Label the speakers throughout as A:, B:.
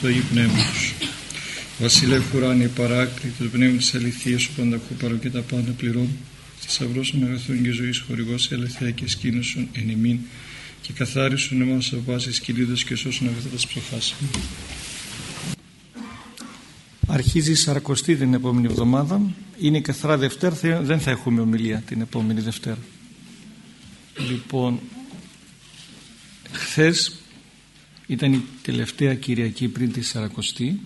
A: το ή πνεύματος. Βασιλεύ ουράνιε παράκρι, το πνεύμα της αληθείας, ο πανταχού παρό και τα πάντα πληρών, θησαυρό των αγαθών και ζωής χορηγός ελευθερία και σκήνωσον εν ημίν και καθάρισον εμάς από πάσης κυλίδας και σώσον αγαθά τα ψυχάς. Αρχίζει η Σαρακοστή την επόμενη εβδομάδα. Είναι η καθαρά Δευτέρα, δεν θα έχουμε ομιλία την επόμενη Δευτέρα. Λοιπόν, χθες ήταν η τελευταία Κυριακή πριν τη Σαρακοστή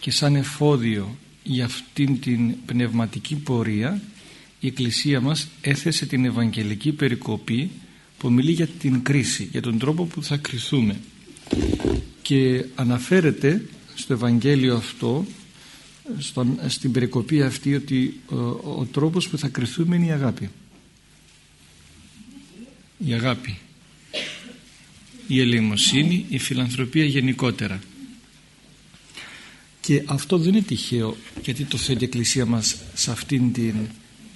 A: και σαν εφόδιο για αυτήν την πνευματική πορεία η Εκκλησία μας έθεσε την Ευαγγελική Περικοπή που μιλεί για την κρίση, για τον τρόπο που θα κριθούμε. Και αναφέρεται στο Ευαγγέλιο αυτό στον, στην περικοπή αυτή ότι ο, ο τρόπος που θα κριθούμε είναι η αγάπη. Η αγάπη η ελεημοσύνη, η φιλανθρωπία γενικότερα. Και αυτό δεν είναι τυχαίο γιατί το θέλει η Εκκλησία μας σε αυτήν την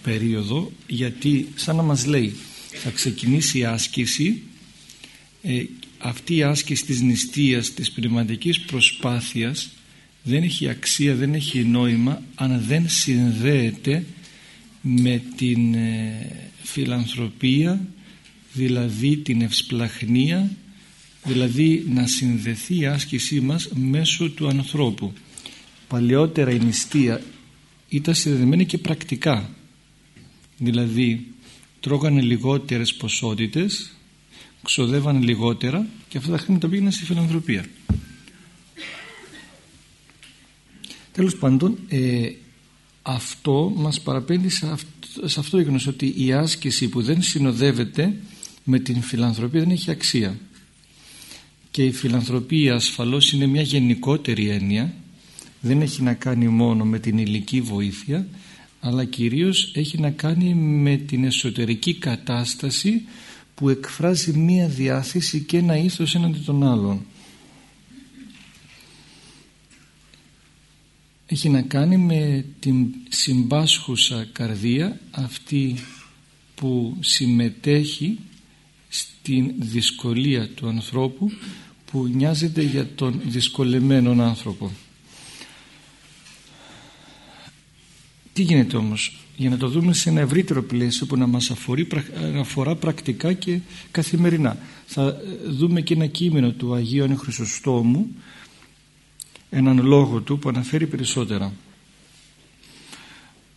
A: περίοδο γιατί σαν να μας λέει θα ξεκινήσει η άσκηση ε, αυτή η άσκηση της νηστείας της πνευματικής προσπάθειας δεν έχει αξία, δεν έχει νόημα αν δεν συνδέεται με την ε, φιλανθρωπία δηλαδή την ευσπλαχνία δηλαδή να συνδεθεί η άσκησή μας μέσω του ανθρώπου. Παλαιότερα η νηστεία ήταν συνδεδεμένη και πρακτικά. Δηλαδή τρώγανε λιγότερες ποσότητες ξοδεύανε λιγότερα και αυτά τα χρήματα πήγαιναν στη φιλανθρωπία. Τέλος πάντων ε, αυτό μας παραπέμπει σε αυτό, σε αυτό το ότι η άσκηση που δεν συνοδεύεται με την φιλανθρωπία δεν έχει αξία και η φιλανθρωπία ασφαλώς είναι μια γενικότερη έννοια. Δεν έχει να κάνει μόνο με την υλική βοήθεια αλλά κυρίως έχει να κάνει με την εσωτερική κατάσταση που εκφράζει μία διάθεση και ένα ήθος έναντι των άλλων. Έχει να κάνει με την συμπάσχουσα καρδία αυτή που συμμετέχει στην δυσκολία του ανθρώπου που νοιάζεται για τον δυσκολεμένο άνθρωπο. Τι γίνεται όμως; Για να το δούμε σε ένα ευρύτερο πλαίσιο που να μας αφορεί, αφορά πρακτικά και καθημερινά. Θα ε, δούμε και ένα κείμενο του Αγίου Άννη Χρυσοστόμου έναν λόγο του που αναφέρει περισσότερα.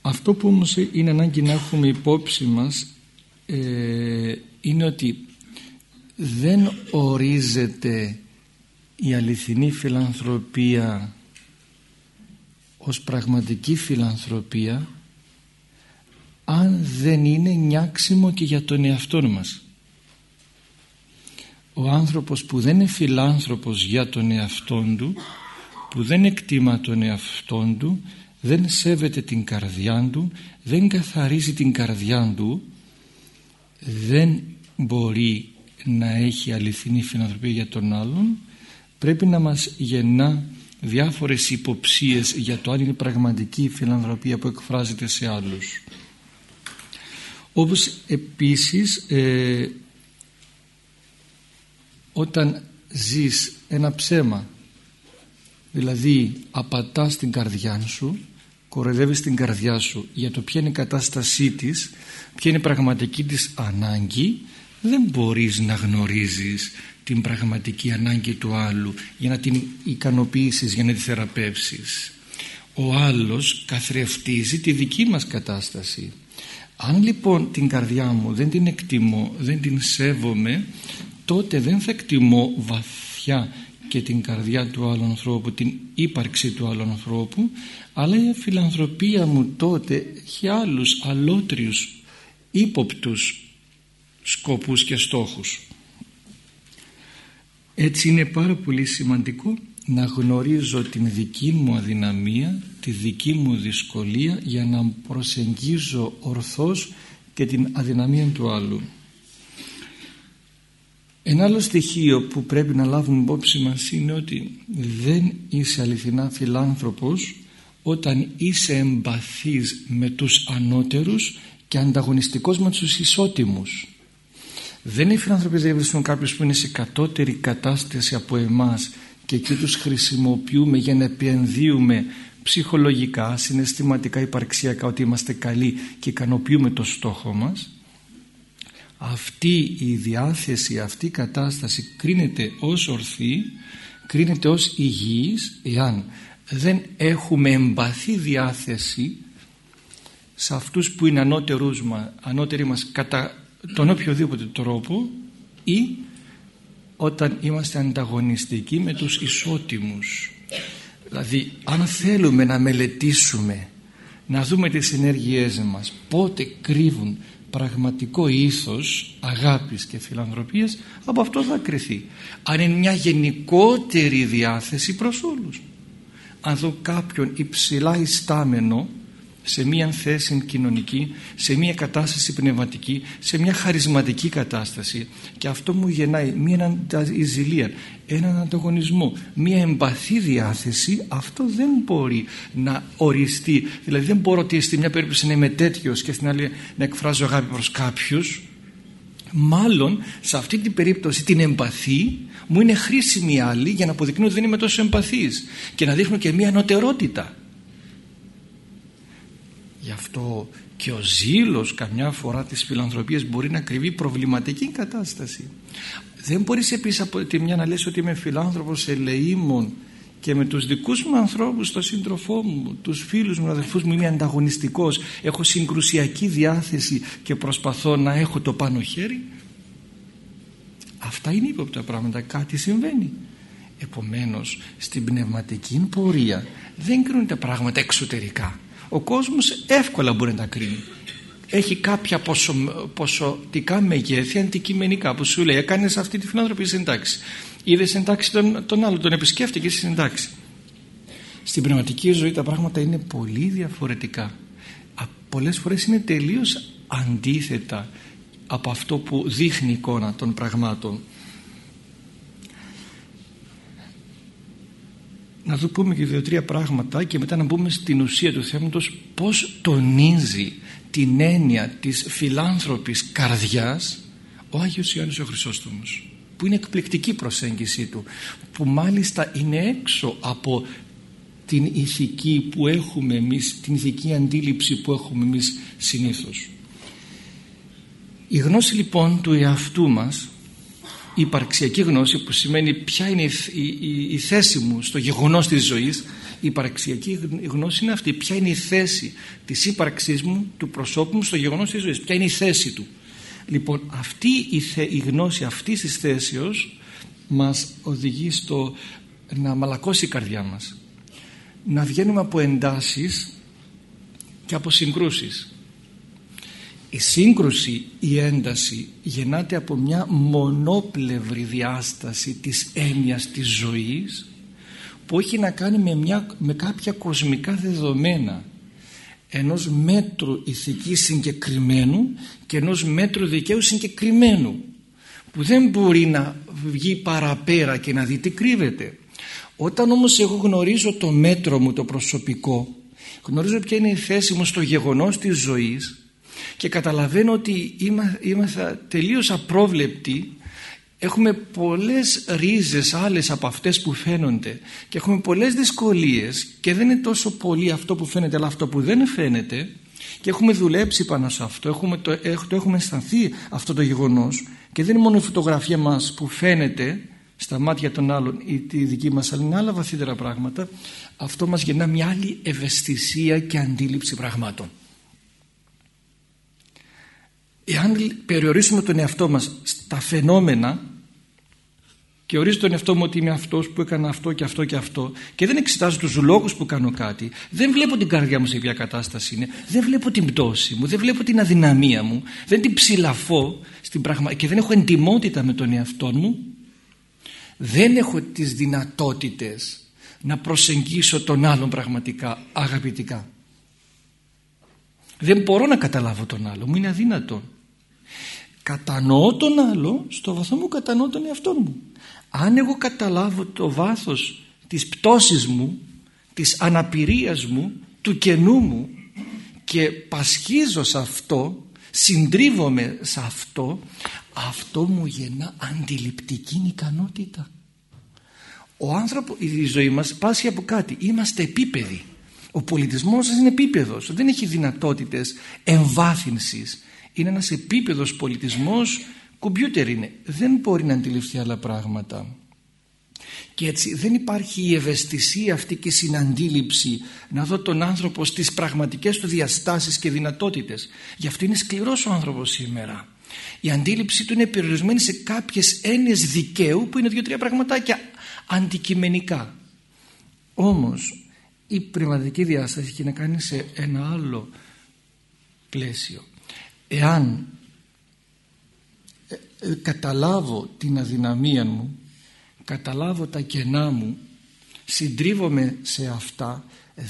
A: Αυτό που όμως είναι ανάγκη να έχουμε υπόψη μας ε, είναι ότι δεν ορίζεται η αληθινή φιλανθρωπία ως πραγματική φιλανθρωπία αν δεν είναι νιάξιμο και για τον εαυτό μας. Ο άνθρωπος που δεν είναι φιλάνθρωπος για τον εαυτό του που δεν εκτιμά τον εαυτό του δεν σέβεται την καρδιά του δεν καθαρίζει την καρδιά του δεν μπορεί να έχει αληθινή φιλανθρωπία για τον άλλον πρέπει να μας γεννά διάφορες υποψίες για το αν είναι πραγματική η φιλανθρωπία που εκφράζεται σε άλλους. Όπως επίσης ε, όταν ζεις ένα ψέμα δηλαδή απατάς την καρδιά σου κοροϊδεύεις την καρδιά σου για το ποια είναι η κατάστασή της ποια είναι η πραγματική της ανάγκη δεν μπορείς να γνωρίζεις την πραγματική ανάγκη του άλλου για να την ικανοποιήσεις, για να τη θεραπεύσεις. Ο άλλος καθρεφτίζει τη δική μας κατάσταση. Αν λοιπόν την καρδιά μου δεν την εκτιμώ, δεν την σέβομαι, τότε δεν θα εκτιμώ βαθιά και την καρδιά του άλλου ανθρώπου, την ύπαρξη του άλλου ανθρώπου, αλλά η φιλανθρωπία μου τότε έχει άλλους αλότριους, ύποπτους σκοπούς και στόχους. Έτσι είναι πάρα πολύ σημαντικό να γνωρίζω την δική μου αδυναμία, τη δική μου δυσκολία για να προσεγγίζω ορθώς και την αδυναμία του άλλου. Ένα άλλο στοιχείο που πρέπει να λάβουμε υπόψη μας είναι ότι δεν είσαι αληθινά φιλάνθρωπος όταν είσαι εμπαθής με τους ανώτερους και ανταγωνιστικός με τους ισότιμους. Δεν είναι φιλανθρωπία να βρίσκουν κάποιος που είναι σε κατώτερη κατάσταση από εμάς και εκεί τους χρησιμοποιούμε για να επενδύουμε ψυχολογικά, συναισθηματικά, υπαρξιακά ότι είμαστε καλοί και ικανοποιούμε το στόχο μας. Αυτή η διάθεση, αυτή η κατάσταση κρίνεται ως ορθή κρίνεται ως υγιής εάν δεν έχουμε εμπαθή διάθεση σε αυτούς που είναι ανώτερους μας, ανώτεροι μας κατά τον οποιοδήποτε τρόπο ή όταν είμαστε ανταγωνιστικοί με τους ισότιμους. Δηλαδή αν θέλουμε να μελετήσουμε να δούμε τις ενέργειές μας πότε κρύβουν πραγματικό ήθος αγάπης και φιλανθρωπίας από αυτό θα κρυθεί. Αν είναι μια γενικότερη διάθεση προς όλους. Αν δω κάποιον υψηλά ιστάμενο σε μια θέση κοινωνική, σε μια κατάσταση πνευματική, σε μια χαρισματική κατάσταση. Και αυτό μου γεννάει μια ζηλία, έναν ανταγωνισμό, μια εμπαθή διάθεση. Αυτό δεν μπορεί να οριστεί. Δηλαδή δεν μπορώ ότι στη μια περίπτωση να είμαι τέτοιος και στην άλλη να εκφράζω αγάπη προς κάποιους. Μάλλον σε αυτή την περίπτωση την εμπαθή μου είναι χρήσιμη άλλη για να αποδεικνύω ότι δεν είμαι τόσο εμπαθής και να δείχνω και μια ανωτερότητα Γι' αυτό και ο ζήλος καμιά φορά της φιλανθρωπίας μπορεί να κρυβεί προβληματική κατάσταση. Δεν μπορείς επίσης από τη μια να λες ότι είμαι φιλάνθρωπος ελεήμων και με τους δικούς μου ανθρώπους, τον σύντροφό μου, τους φίλους μου, αδελφούς μου είμαι ανταγωνιστικός, έχω συγκρουσιακή διάθεση και προσπαθώ να έχω το πάνω χέρι. Αυτά είναι ύποπτα πράγματα, κάτι συμβαίνει. Επομένως στην πνευματική πορεία δεν κρίνουν τα πράγματα εξωτερικά ο κόσμος εύκολα μπορεί να τα κρίνει. Έχει κάποια ποσο, ποσοτικά μεγέθη αντικειμενικά που σου λέει έκανες αυτή τη φιλανθρωπία συντάξη είδες συντάξει τον, τον άλλο τον επισκέφτηκε στη συντάξη. Στην πνευματική ζωή τα πράγματα είναι πολύ διαφορετικά. Πολλές φορές είναι τελείως αντίθετα από αυτό που δείχνει η εικόνα των πραγμάτων να δω πούμε και δύο-τρία πράγματα και μετά να μπούμε στην ουσία του θέματος. Πώς τονίζει την έννοια της φιλάνθρωπης καρδιάς ο Άγιος Ιωάννης ο Χρυσόστομος που είναι εκπληκτική προσέγγιση του που μάλιστα είναι έξω από την ηθική που έχουμε εμείς την ηθική αντίληψη που έχουμε εμείς συνήθως. Η γνώση λοιπόν του εαυτού μας η υπαρξιακή γνώση που σημαίνει ποια είναι η, θέση μου στο γεγονός της ζωής η υπαρξιακή γνώση είναι αυτή. Ποια είναι η θέση της ύπαρξής μου του προσώπου μου στο γεγονός της ζωής. Ποια είναι η θέση του. Λοιπόν αυτή η, η γνώση αυτής της θέσεως μας οδηγεί στο να μαλακώσει η καρδιά μας. Να βγαίνουμε από εντάσεις και από συγκρούσεις η σύγκρουση, η ένταση γεννάται από μια μονόπλευρη διάσταση της έννοιας της ζωής που έχει να κάνει με, μια, με κάποια κοσμικά δεδομένα ενός μέτρου ηθικής συγκεκριμένου και ενός μέτρου δικαίου συγκεκριμένου που δεν μπορεί να βγει παραπέρα και να δει τι κρύβεται. Όταν όμως εγώ γνωρίζω το μέτρο μου το προσωπικό γνωρίζω ποια είναι η θέση μου στο γεγονός της ζωής και καταλαβαίνω ότι είμαστε τελείως απρόβλεπτοι. Έχουμε πολλές ρίζες άλλες από αυτές που φαίνονται και έχουμε πολλές δυσκολίες και δεν είναι τόσο πολύ αυτό που φαίνεται αλλά αυτό που δεν φαίνεται. Και έχουμε δουλέψει πάνω σε αυτό έχουμε το, το έχουμε αισθανθεί αυτό το γεγονός και δεν είναι μόνο η φωτογραφία μας που φαίνεται στα μάτια των άλλων ή τη δική μας αλλά είναι άλλα βαθύτερα πράγματα. Αυτό μας γεννά μια άλλη ευαισθησία και αντίληψη πραγμάτων εάν περιορίσουμε τον εαυτό μας στα φαινόμενα και ορίζω τον εαυτό μου ότι είμαι αυτός που έκανα αυτό και αυτό και αυτό και δεν εξετάζω τους λόγους που κάνω κάτι δεν βλέπω την καρδιά μου σε ποια κατάσταση είναι δεν βλέπω την πτώση μου, δεν βλέπω την αδυναμία μου δεν την ψηλαφώ στην πραγμα... και δεν έχω εντιμότητα με τον εαυτό μου δεν έχω τις δυνατότητες να προσεγγίσω τον άλλον πραγματικά αγαπητικά. Δεν μπορώ να καταλάβω τον άλλο μου είναι αδύνατο κατανοώ τον άλλο στο βαθμό που κατανοώ τον εαυτό μου. Αν εγώ καταλάβω το βάθος της πτώσης μου της αναπηρίας μου του κενού μου και πασχίζω σε αυτό συντρίβομαι σε αυτό αυτό μου γεννά αντιληπτική ικανότητα. Ο άνθρωπο, η ζωή μας πάσχει από κάτι. Είμαστε επίπεδοι. Ο πολιτισμός είναι επίπεδος. Δεν έχει δυνατότητες εμβάθυνσης είναι ένας επίπεδος πολιτισμός κομπιούτερ είναι. Δεν μπορεί να αντιληφθεί άλλα πράγματα. Και έτσι δεν υπάρχει η ευαισθησία αυτή και η συναντήληψη να δω τον άνθρωπο στις πραγματικές του διαστάσεις και δυνατότητες. Γι' αυτό είναι σκληρός ο άνθρωπος σήμερα. Η αντίληψη του είναι περιορισμένη σε κάποιες έννοιες δικαίου που είναι δύο-τρία πραγματάκια αντικειμενικά. Όμως η πνευματική διάσταση έχει να κάνει σε ένα άλλο πλαίσιο εάν ε, ε, καταλάβω την αδυναμία μου καταλάβω τα κενά μου συντρίβομαι σε αυτά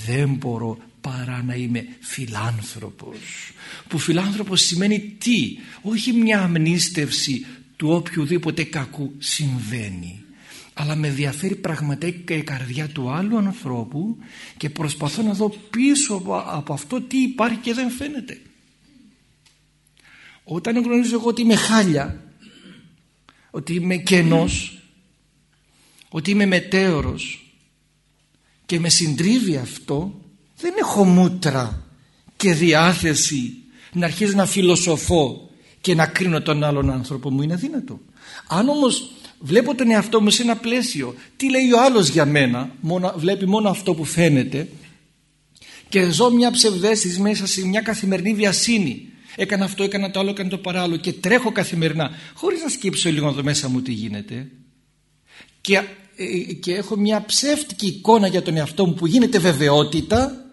A: δεν μπορώ παρά να είμαι φιλάνθρωπος. Που φιλάνθρωπος σημαίνει τι; Όχι μια αμνίστευση του οποιοδήποτε κακού συμβαίνει αλλά με ενδιαφέρει πραγματικά η καρδιά του άλλου ανθρώπου και προσπαθώ να δω πίσω από αυτό τι υπάρχει και δεν φαίνεται όταν γνωρίζω εγώ ότι είμαι χάλια ότι είμαι κενός ότι είμαι μετέωρος και με συντρίβει αυτό δεν έχω μούτρα και διάθεση να αρχίζω να φιλοσοφώ και να κρίνω τον άλλον άνθρωπο μου. Είναι δύνατο αν όμως βλέπω τον εαυτό μου σε ένα πλαίσιο τι λέει ο άλλος για μένα μόνο, βλέπει μόνο αυτό που φαίνεται και ζω μια ψευδέστηση μέσα σε μια καθημερινή βιασύνη έκανα αυτό, έκανα το άλλο, έκανα το παράλληλο και τρέχω καθημερινά χωρίς να σκύψω λίγο εδώ μέσα μου τι γίνεται. Και, ε, και έχω μια ψεύτικη εικόνα για τον εαυτό μου που γίνεται βεβαιότητα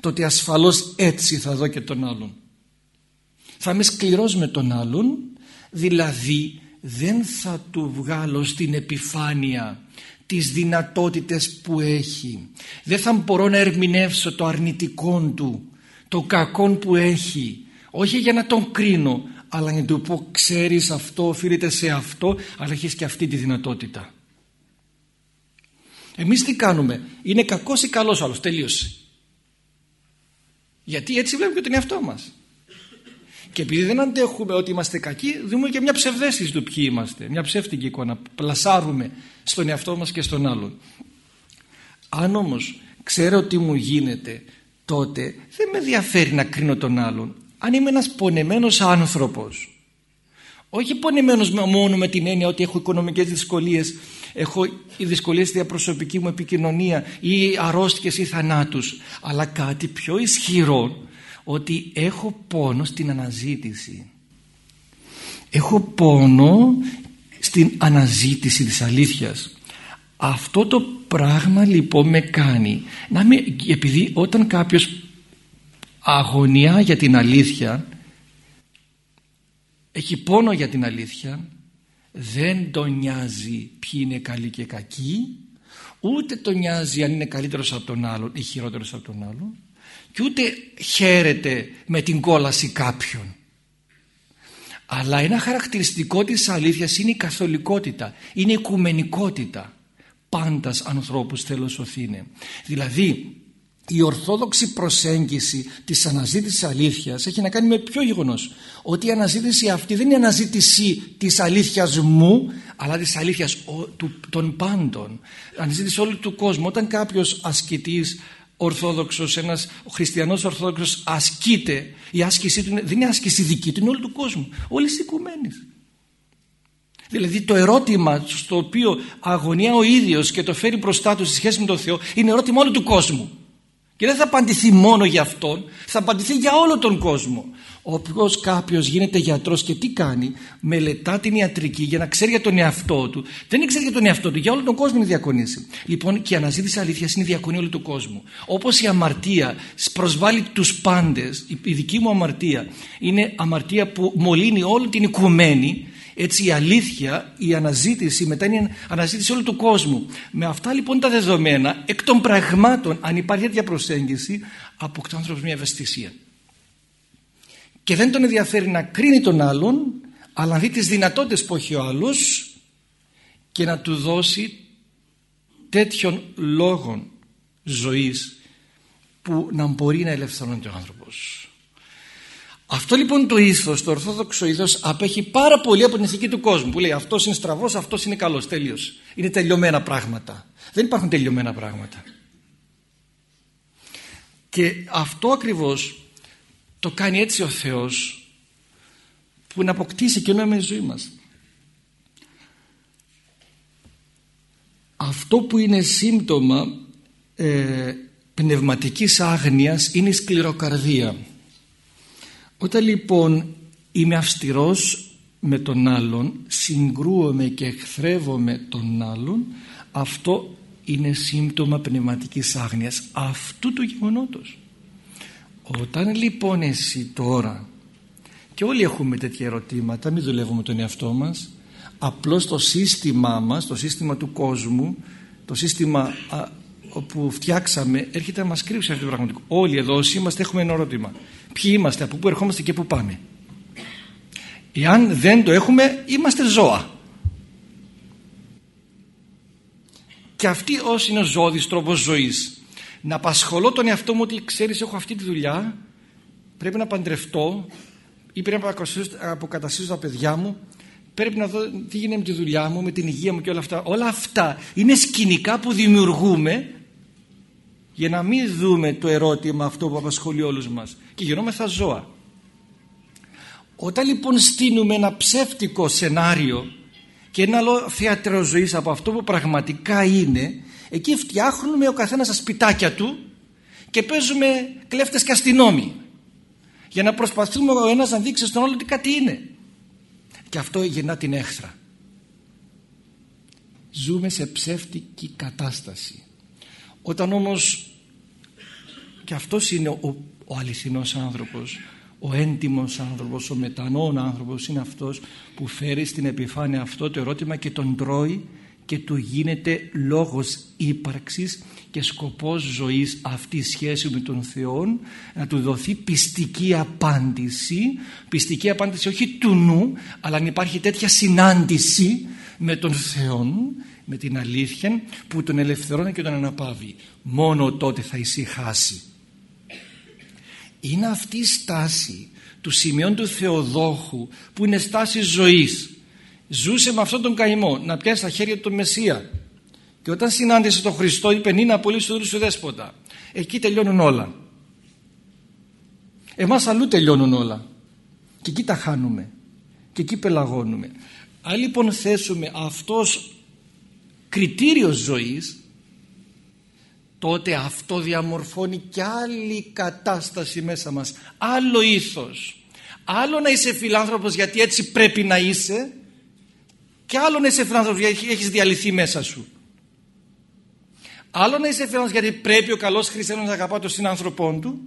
A: τότε ασφαλώς έτσι θα δω και τον άλλον. Θα είμαι σκληρός με τον άλλον δηλαδή δεν θα του βγάλω στην επιφάνεια τις δυνατότητες που έχει. Δεν θα μπορώ να ερμηνεύσω το αρνητικό του το κακό που έχει όχι για να τον κρίνω αλλά για να του πω ξέρεις αυτό οφείλεται σε αυτό αλλά έχεις και αυτή τη δυνατότητα εμείς τι κάνουμε; Είναι κακός ή καλός άλλος; Τελείωσε γιατί έτσι βλέπουμε και τον εαυτό μας και επειδή δεν αντέχουμε ότι είμαστε κακοί, δούμε και μια ψευδέστηση του ποιοι είμαστε. Μια ψεύτικη εικόνα. Πλασάρουμε στον εαυτό μας και στον άλλον. Αν όμως ξέρω τι μου γίνεται, τότε δεν με ενδιαφέρει να κρίνω τον άλλον. Αν είμαι ένας πονεμένος άνθρωπος, όχι πονεμένος μόνο με την έννοια ότι έχω οικονομικές δυσκολίες, έχω οι δυσκολίες στη διαπροσωπική μου επικοινωνία ή αρρώστιες ή θανάτους, αλλά κάτι πιο ισχυρό ότι έχω πόνο στην αναζήτηση. Έχω πόνο στην αναζήτηση της αλήθειας. Αυτό το πράγμα λοιπόν με κάνει να με, επειδή όταν κάποιος αγωνιά για την αλήθεια. Έχει πόνο για την αλήθεια. Δεν τον νοιάζει ποιοι είναι καλοί και κακοί ούτε τον νοιάζει αν είναι καλύτερος από τον άλλον ή χειρότερος από τον άλλον και ούτε χαίρεται με την κόλαση κάποιον. Αλλά ένα χαρακτηριστικό της αλήθειας είναι η καθολικότητα είναι η οικουμενικότητα. Πάντας ανθρώπους θέλω σωθήνε. Δηλαδή η ορθόδοξη προσέγγιση της αναζήτησης αλήθειας έχει να κάνει με ποιο γεγονός; Ότι η αναζήτηση αυτή δεν είναι αναζήτηση της αλήθειας μου αλλά της αλήθειας των πάντων αναζήτηση όλου του κόσμου όταν κάποιος ασκητής Ορθόδοξος, ένας χριστιανός Ορθόδοξος ασκείται, η άσκησή του δεν είναι άσκηση δική του, είναι όλου του κόσμου, όλης της οικουμένης. Δηλαδή το ερώτημα στο οποίο αγωνιά ο ίδιος και το φέρει μπροστά του στη σχέση με τον Θεό είναι ερώτημα όλου του κόσμου. Και δεν θα απαντηθεί μόνο για αυτόν, θα απαντηθεί για όλο τον κόσμο. Όποιος κάποιος γίνεται γιατρός και τι κάνει, μελετά την ιατρική για να ξέρει για τον εαυτό του. Δεν ξέρει για τον εαυτό του, για όλο τον κόσμο είναι διακονήσει. Λοιπόν και η αναζήτηση αλήθειας είναι η διακονία όλου του κόσμου. Όπως η αμαρτία προσβάλλει τους πάντες, η δική μου αμαρτία είναι αμαρτία που μολύνει όλη την οικουμένη έτσι η αλήθεια, η αναζήτηση μετά είναι η αναζήτηση όλου του κόσμου. Με αυτά λοιπόν τα δεδομένα, εκ των πραγμάτων, αν υπάρχει τέτοια προσέγγιση, αποκτά ο άνθρωπος μια ευαισθησία. Και δεν τον ενδιαφέρει να κρίνει τον άλλον, αλλά να δει τις δυνατότητες που έχει ο άλλος και να του δώσει τέτοιων λόγων ζωής που να μπορεί να ελευθερώνει ο άνθρωπος. Αυτό λοιπόν το ήθος, το ορθόδοξο ήθος απέχει πάρα πολύ από την ηθική του κόσμου που λέει αυτός είναι στραβός, αυτός είναι καλός, τέλειος. Είναι τελειωμένα πράγματα. Δεν υπάρχουν τελειωμένα πράγματα. Και αυτό ακριβώς το κάνει έτσι ο Θεός που να αποκτήσει και νόημα η ζωή μας. Αυτό που είναι σύμπτωμα ε, πνευματικής άγνοιας είναι η σκληροκαρδία. Όταν λοιπόν είμαι αυστηρός με τον άλλον, συγκρούομαι και εχθρεύομαι τον άλλον, αυτό είναι σύμπτωμα πνευματικής άγνοιας αυτού του γεγονότος. Όταν λοιπόν εσύ τώρα και όλοι έχουμε τέτοια ερωτήματα, μην δουλεύουμε τον εαυτό μας απλώς το σύστημά μας, το σύστημα του κόσμου το σύστημα που φτιάξαμε έρχεται να μας κρύψει αυτό το πραγματικό. Όλοι εδώ όσοι είμαστε έχουμε ένα ερώτημα. Ποιοι είμαστε, από πού ερχόμαστε και πού πάμε. Εάν δεν το έχουμε είμαστε ζώα. Και αυτή όσοι είναι ο ζώδης τρόπος ζωής να απασχολώ τον εαυτό μου ότι ξέρεις έχω αυτή τη δουλειά πρέπει να παντρευτώ ή πρέπει να αποκαταστήσω τα παιδιά μου πρέπει να δω τι γίνεται με τη δουλειά μου, με την υγεία μου και όλα αυτά. Όλα αυτά είναι σκηνικά που δημιουργούμε για να μην δούμε το ερώτημα αυτό που απασχολεί όλους μας. Και γινόμεθα ζώα. Όταν λοιπόν στείλουμε ένα ψεύτικο σενάριο και ένα άλλο θέατρο ζωής από αυτό που πραγματικά είναι εκεί φτιάχνουμε ο καθένας τα σπιτάκια του και παίζουμε κλέφτες και αστυνόμοι. Για να προσπαθούμε ο ένας να δείξει στον άλλο τι κάτι είναι. Και αυτό γεννά την έχθρα. Ζούμε σε ψεύτικη κατάσταση. Όταν όμως και αυτός είναι ο, ο αληθινός άνθρωπος ο έντιμος άνθρωπος, ο μετανόν άνθρωπος είναι αυτός που φέρει στην επιφάνεια αυτό το ερώτημα και τον τρώει και του γίνεται λόγος ύπαρξης και σκοπός ζωής αυτή η σχέση με τον Θεό να του δοθεί πιστική απάντηση. Πιστική απάντηση όχι του νου αλλά αν υπάρχει τέτοια συνάντηση με τον Θεό με την αλήθεια που τον ελευθερώνει και τον αναπαύει. Μόνο τότε θα ησυχάσει είναι αυτή η στάση του σημειών του Θεοδόχου που είναι στάση ζωής. Ζούσε με αυτόν τον καημό να πιάσει στα χέρια του Μεσσία. Και όταν συνάντησε τον Χριστό είπε είναι πολύ στο σου δέσποτα. Εκεί τελειώνουν όλα εμάς αλλού τελειώνουν όλα. Και εκεί τα χάνουμε. Και εκεί πελαγώνουμε. Αν λοιπόν θέσουμε αυτός κριτήριος ζωής τότε αυτό διαμορφώνει και άλλη κατάσταση μέσα μας. Άλλο ήθος. Άλλο να είσαι φιλάνθρωπος γιατί έτσι πρέπει να είσαι και άλλο να είσαι φιλάνθρωπος γιατί έχεις διαλυθεί μέσα σου. Άλλο να είσαι φιλάνθρωπος γιατί πρέπει ο καλός χριστιανός να αγαπά τον συνάνθρωπό του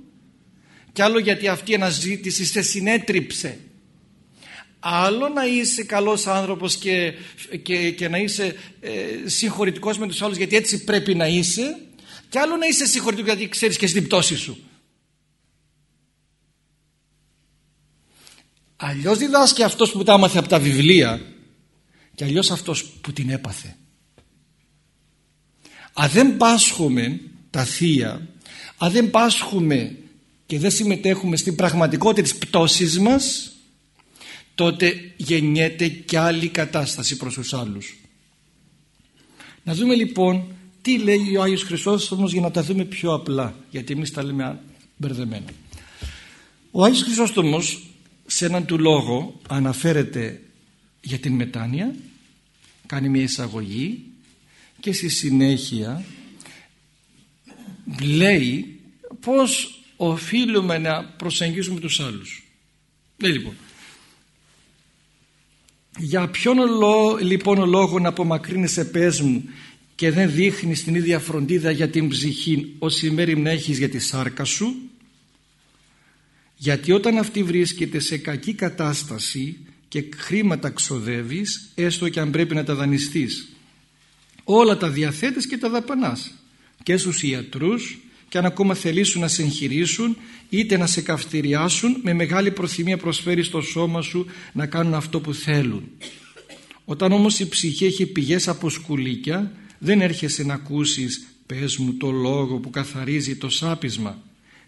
A: και άλλο γιατί αυτή η αναζήτηση σε συνέτριψε. Άλλο να είσαι καλός άνθρωπος και, και, και να είσαι ε, συγχωρητικός με τους άλλους γιατί έτσι πρέπει να είσαι και άλλο να είσαι συγχωρητικό γιατί ξέρεις και στην πτώση σου. Αλλιώς διδάσκει αυτός που τα άμαθε από τα βιβλία και αλλιώς αυτός που την έπαθε. Αν δεν πάσχουμε τα θεία, αν δεν πάσχουμε και δεν συμμετέχουμε στην πραγματικότητα της πτώσης μας, τότε γεννιέται και άλλη κατάσταση προς τους άλλους. Να δούμε λοιπόν τι λέει ο Άγιος Χρυσόστομος για να τα δούμε πιο απλά γιατί εμείς τα λέμε μπερδεμένα. Ο Άγιος Χρυσόστομος σε έναν του λόγο αναφέρεται για την μετάνοια κάνει μια εισαγωγή και στη συνέχεια λέει πως οφείλουμε να προσεγγίσουμε τους άλλους. Λέει λοιπόν για ποιον λοιπόν λόγο να απομακρύνεσαι πες μου και δεν δείχνεις την ίδια φροντίδα για την ψυχή όση μέρη να έχεις για τη σάρκα σου γιατί όταν αυτή βρίσκεται σε κακή κατάσταση και χρήματα ξοδεύεις έστω και αν πρέπει να τα δανειστείς όλα τα διαθέτεις και τα δαπανάς. Και στους ιατρούς και αν ακόμα θελήσουν να σε εγχειρήσουν είτε να σε καυτηριάσουν με μεγάλη προθυμία προσφέρεις στο σώμα σου να κάνουν αυτό που θέλουν. Όταν όμως η ψυχή έχει πηγές από σκουλίκια δεν έρχεσαι να ακούσεις πες μου το λόγο που καθαρίζει το σάπισμα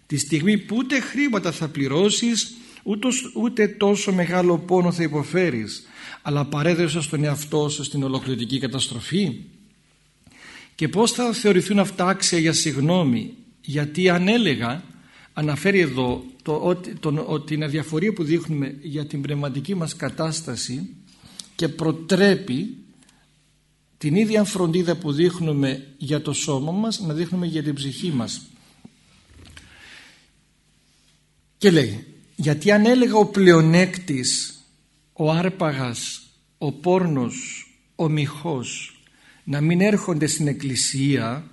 A: τη στιγμή που ούτε χρήματα θα πληρώσεις ούτε τόσο μεγάλο πόνο θα υποφέρεις. Αλλά παρέδεσαι τον εαυτό σου στην ολοκληρωτική καταστροφή. Και πως θα θεωρηθούν αυτά άξια για συγνώμη. Γιατί αν έλεγα αναφέρει εδώ το, ότι, το, ότι την αδιαφορία που δείχνουμε για την πνευματική μας κατάσταση και προτρέπει την ίδια φροντίδα που δείχνουμε για το σώμα μας να δείχνουμε για την ψυχή μας. Και λέει γιατί αν έλεγα ο πλεονέκτης ο άρπαγας ο πόρνος ο μυχός να μην έρχονται στην εκκλησία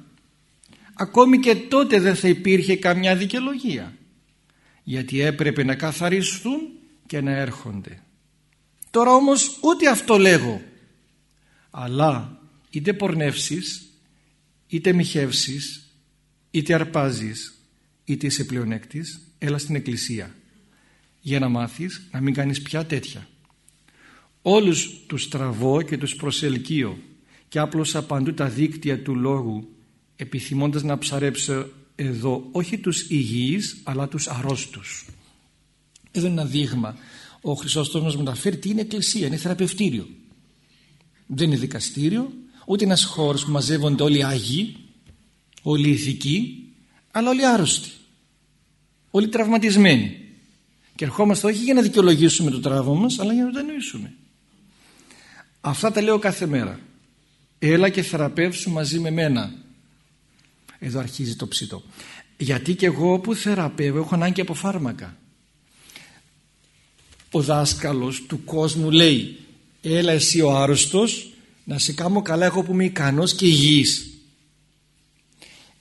A: ακόμη και τότε δεν θα υπήρχε καμιά δικαιολογία. Γιατί έπρεπε να καθαριστούν και να έρχονται. Τώρα όμως ούτε αυτό λέγω αλλά είτε πορνεύσεις είτε μοιχεύσεις είτε αρπάζεις είτε είσαι πλεονέκτης έλα στην εκκλησία. Για να μάθεις να μην κάνεις πια τέτοια. Όλους τους τραβώ και τους προσελκύω και άπλωσα παντού τα δίκτυα του λόγου επιθυμώντας να ψαρέψω εδώ όχι τους υγιείς αλλά τους αρρώστους. Εδώ είναι ένα δείγμα. Ο Χρυσόστομος μας μεταφέρει τι είναι εκκλησία, είναι θεραπευτήριο. Δεν είναι δικαστήριο ούτε ένας χώρος που μαζεύονται όλοι άγιοι όλοι ηθικοί αλλά όλοι άρρωστοι όλοι τραυματισμένοι. Και ερχόμαστε όχι για να δικαιολογήσουμε το τραύμα μας αλλά για να το εννοήσουμε. Αυτά τα λέω κάθε μέρα. Έλα και θεραπεύσου μαζί με μένα. Εδώ αρχίζει το ψητό. Γιατί και εγώ που θεραπεύω έχω ανάγκη από φάρμακα. Ο δάσκαλος του κόσμου λέει έλα εσύ ο άρρωστος να σε κάνω καλά εγώ που είμαι ικανός και υγιής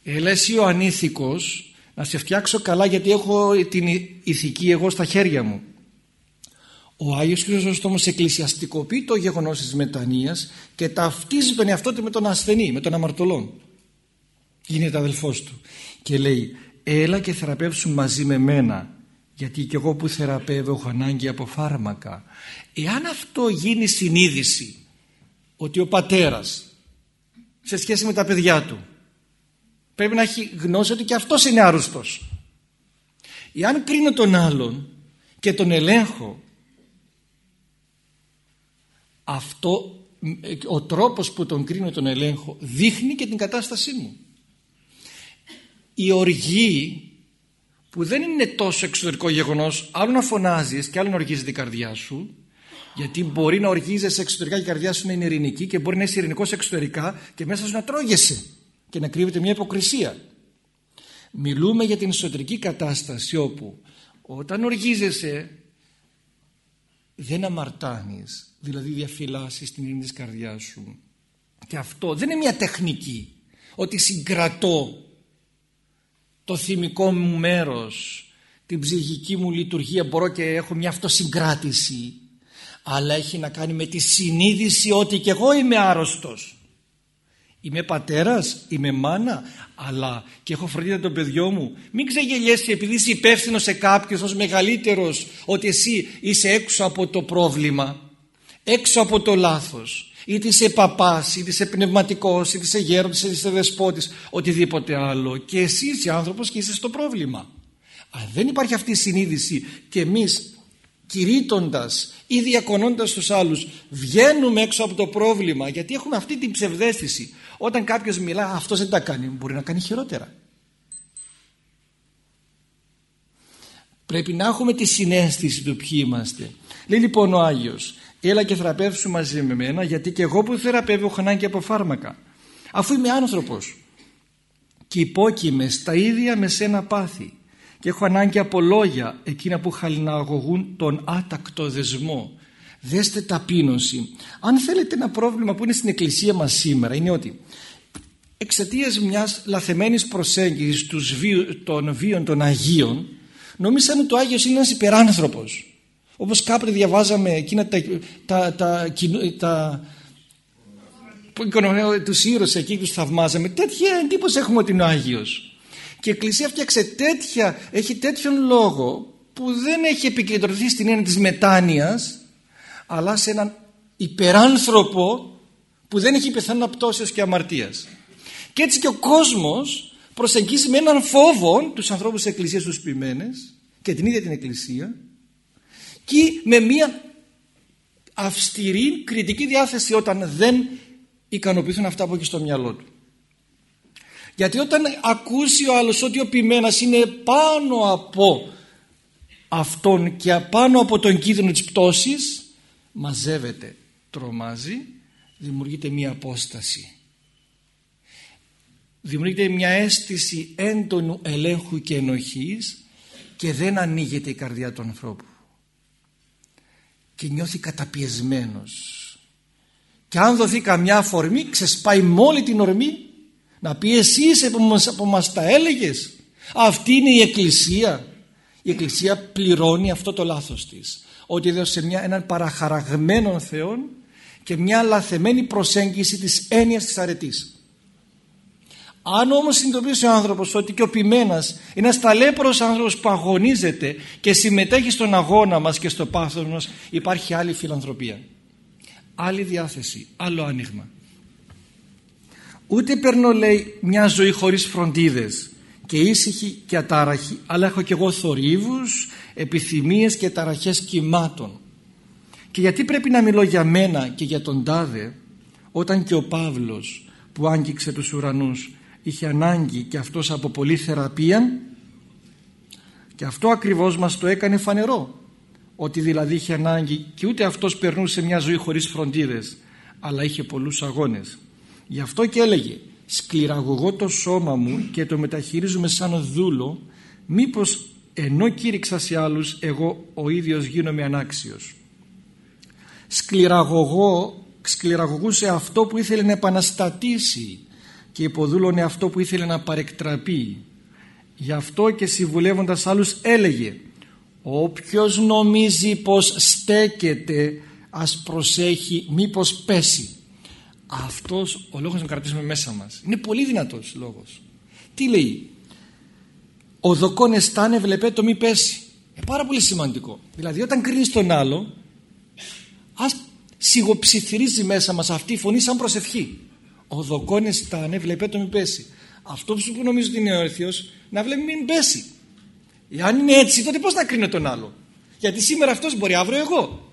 A: έλα εσύ ο ανήθικος να σε φτιάξω καλά γιατί έχω την ηθική εγώ στα χέρια μου ο Άγιος Χρυσόστομος εκκλησιαστικοποιεί το γεγονός της μετανοίας και ταυτίζει τον εαυτό του με τον ασθενή, με τον αμαρτωλόν. Γίνεται αδελφός του και λέει έλα και θεραπεύσουν μαζί με μένα γιατί και εγώ που θεραπεύω έχω ανάγκη από φάρμακα. Εάν αυτό γίνει συνείδηση ότι ο πατέρας σε σχέση με τα παιδιά του πρέπει να έχει γνώση ότι και αυτός είναι άρρωστος. Εάν κρίνω τον άλλον και τον ελέγχω αυτό ο τρόπος που τον κρίνω τον ελέγχω δείχνει και την κατάστασή μου η οργή που δεν είναι τόσο εξωτερικό γεγονός άλλο να φωνάζεις και άλλο να οργίζει την καρδιά σου γιατί μπορεί να οργίζεσαι εξωτερικά και η καρδιά σου να είναι ειρηνική και μπορεί να είσαι ειρηνικός εξωτερικά και μέσα σου να τρώγεσαι και να κρύβεται μια υποκρισία. Μιλούμε για την εσωτερική κατάσταση όπου όταν οργίζεσαι δεν αμαρτάνεις δηλαδή διαφυλάσσεις την ειρήνη της καρδιάς σου. Και αυτό δεν είναι μια τεχνική ότι συγκρατώ το θυμικό μου μέρος την ψυχική μου λειτουργία μπορώ και έχω μια αυτοσυγκράτηση αλλά έχει να κάνει με τη συνείδηση ότι και εγώ είμαι άρρωστος. Είμαι πατέρας, είμαι μάνα αλλά και έχω φροντίδα τον παιδιό μου. Μην ξεγελιέσαι επειδή είσαι υπεύθυνο σε κάποιον ως μεγαλύτερος ότι εσύ είσαι έξω από το πρόβλημα έξω από το λάθος. Είτε είσαι παπάς, είτε είσαι πνευματικός είτε είσαι γέροντας, είτε είσαι δεσπότης οτιδήποτε άλλο. Και εσύ είσαι άνθρωπος και είσαι στο πρόβλημα. Αν δεν υπάρχει αυτή η συνείδηση. Και εμείς κηρύττοντας ή διακονώντας τους άλλους βγαίνουμε έξω από το πρόβλημα. Γιατί έχουμε αυτή την ψευδέστηση. Όταν κάποιος μιλά αυτός δεν τα κάνει μπορεί να κάνει χειρότερα. Πρέπει να έχουμε τη συνέστηση του ποιοι είμαστε. Λέει λοιπόν ο Άγιος έλα και θεραπεύσου μαζί με μένα γιατί και εγώ που θεραπεύω έχω ανάγκη από φάρμακα. Αφού είμαι άνθρωπος και υπόκειμαι στα ίδια με σένα πάθη και έχω ανάγκη από λόγια εκείνα που χαλιναγωγούν τον άτακτο δεσμό. Δέστε ταπείνωση. Αν θέλετε ένα πρόβλημα που είναι στην εκκλησία μας σήμερα είναι ότι εξαιτίας μιας λαθεμένης προσέγγισης των βίων των Αγίων νομίζαν ότι ο Άγιος είναι ένας υπεράνθρωπος. Όπως κάποτε διαβάζαμε εκείνα τα, τα, τα, τα τους ήρωες εκεί τους θαυμάζαμε τέτοια εντύπωση έχουμε ότι είναι ο Άγιος και η Εκκλησία φτιάξε τέτοια έχει τέτοιον λόγο που δεν έχει επικεντρωθεί στην έννοια της μετάνοιας αλλά σε έναν υπεράνθρωπο που δεν έχει πεθάνει πτώσεως και αμαρτίας και έτσι και ο κόσμος προσεγγίζει με έναν φόβο τους ανθρώπους της Εκκλησίας τους ποιημένες και την ίδια την Εκκλησία και με μια αυστηρή κριτική διάθεση όταν δεν ικανοποιηθούν αυτά που έχει στο μυαλό του. Γιατί όταν ακούσει ο άλλος ότι ο ποιμένας είναι πάνω από αυτόν και πάνω από τον κίνδυνο της πτώσης μαζεύεται, τρομάζει, δημιουργείται μια απόσταση. Δημιουργείται μια αίσθηση έντονου ελέγχου και ενοχής και δεν ανοίγεται η καρδιά του ανθρώπου. Και νιώθει καταπιεσμένος. Και αν δοθεί καμιά αφορμή ξεσπάει μόλι την ορμή να πει εσύ είσαι που μας, που μας τα έλεγες. Αυτή είναι η Εκκλησία. Η Εκκλησία πληρώνει αυτό το λάθος της. Ότι έδωσε μια, έναν παραχαραγμένο Θεό και μια λαθεμένη προσέγγιση της έννοιας της αρετής. Αν όμως συνειδητοποιήσει ο άνθρωπος ότι και ο ποιμένας είναι ένας ταλέπρος άνθρωπος που αγωνίζεται και συμμετέχει στον αγώνα μας και στο πάθος μας υπάρχει άλλη φιλανθρωπία. Άλλη διάθεση, άλλο άνοιγμα. Ούτε παίρνω λέει μια ζωή χωρίς φροντίδες. Και ήσυχη και ατάραχη αλλά έχω και εγώ θορύβους, επιθυμίες και ταραχές κυμάτων. Και γιατί πρέπει να μιλώ για μένα και για τον τάδε όταν και ο Παύλος που άγγιξε τους ουρανούς είχε ανάγκη και αυτός από πολλή θεραπεία και αυτό ακριβώς μας το έκανε φανερό. Ότι δηλαδή είχε ανάγκη και ούτε αυτός περνούσε μια ζωή χωρίς φροντίδες αλλά είχε πολλούς αγώνες γι' αυτό και έλεγε σκληραγωγώ το σώμα μου και το μεταχειρίζομαι σαν δούλο μήπως ενώ κήρυξα σε άλλους εγώ ο ίδιος γίνομαι ανάξιος σκληραγωγώ σκληραγωγούσε αυτό που ήθελε να επαναστατήσει και υποδούλωνε αυτό που ήθελε να παρεκτραπεί γι' αυτό και συμβουλεύοντας άλλους έλεγε όποιος νομίζει πως στέκεται ας προσέχει μήπως πέσει αυτός ο λόγος να κρατήσουμε μέσα μας. Είναι πολύ δυνατός λόγος. Τι λέει; Ο δοκόν εστάνε βλεπέ το μη πέσει ε, πάρα πολύ σημαντικό. Δηλαδή όταν κρίνεις τον άλλο ας σιγοψιθυρίζει μέσα μας αυτή η φωνή σαν προσευχή. Ο δοκόν εστάνε βλεπέ το μη πέσει αυτό που νομίζω ότι είναι όρθιος να βλέπει μην πέσει. Εάν είναι έτσι τότε πώς να κρίνω τον άλλο; Γιατί σήμερα αυτός μπορεί αύριο εγώ.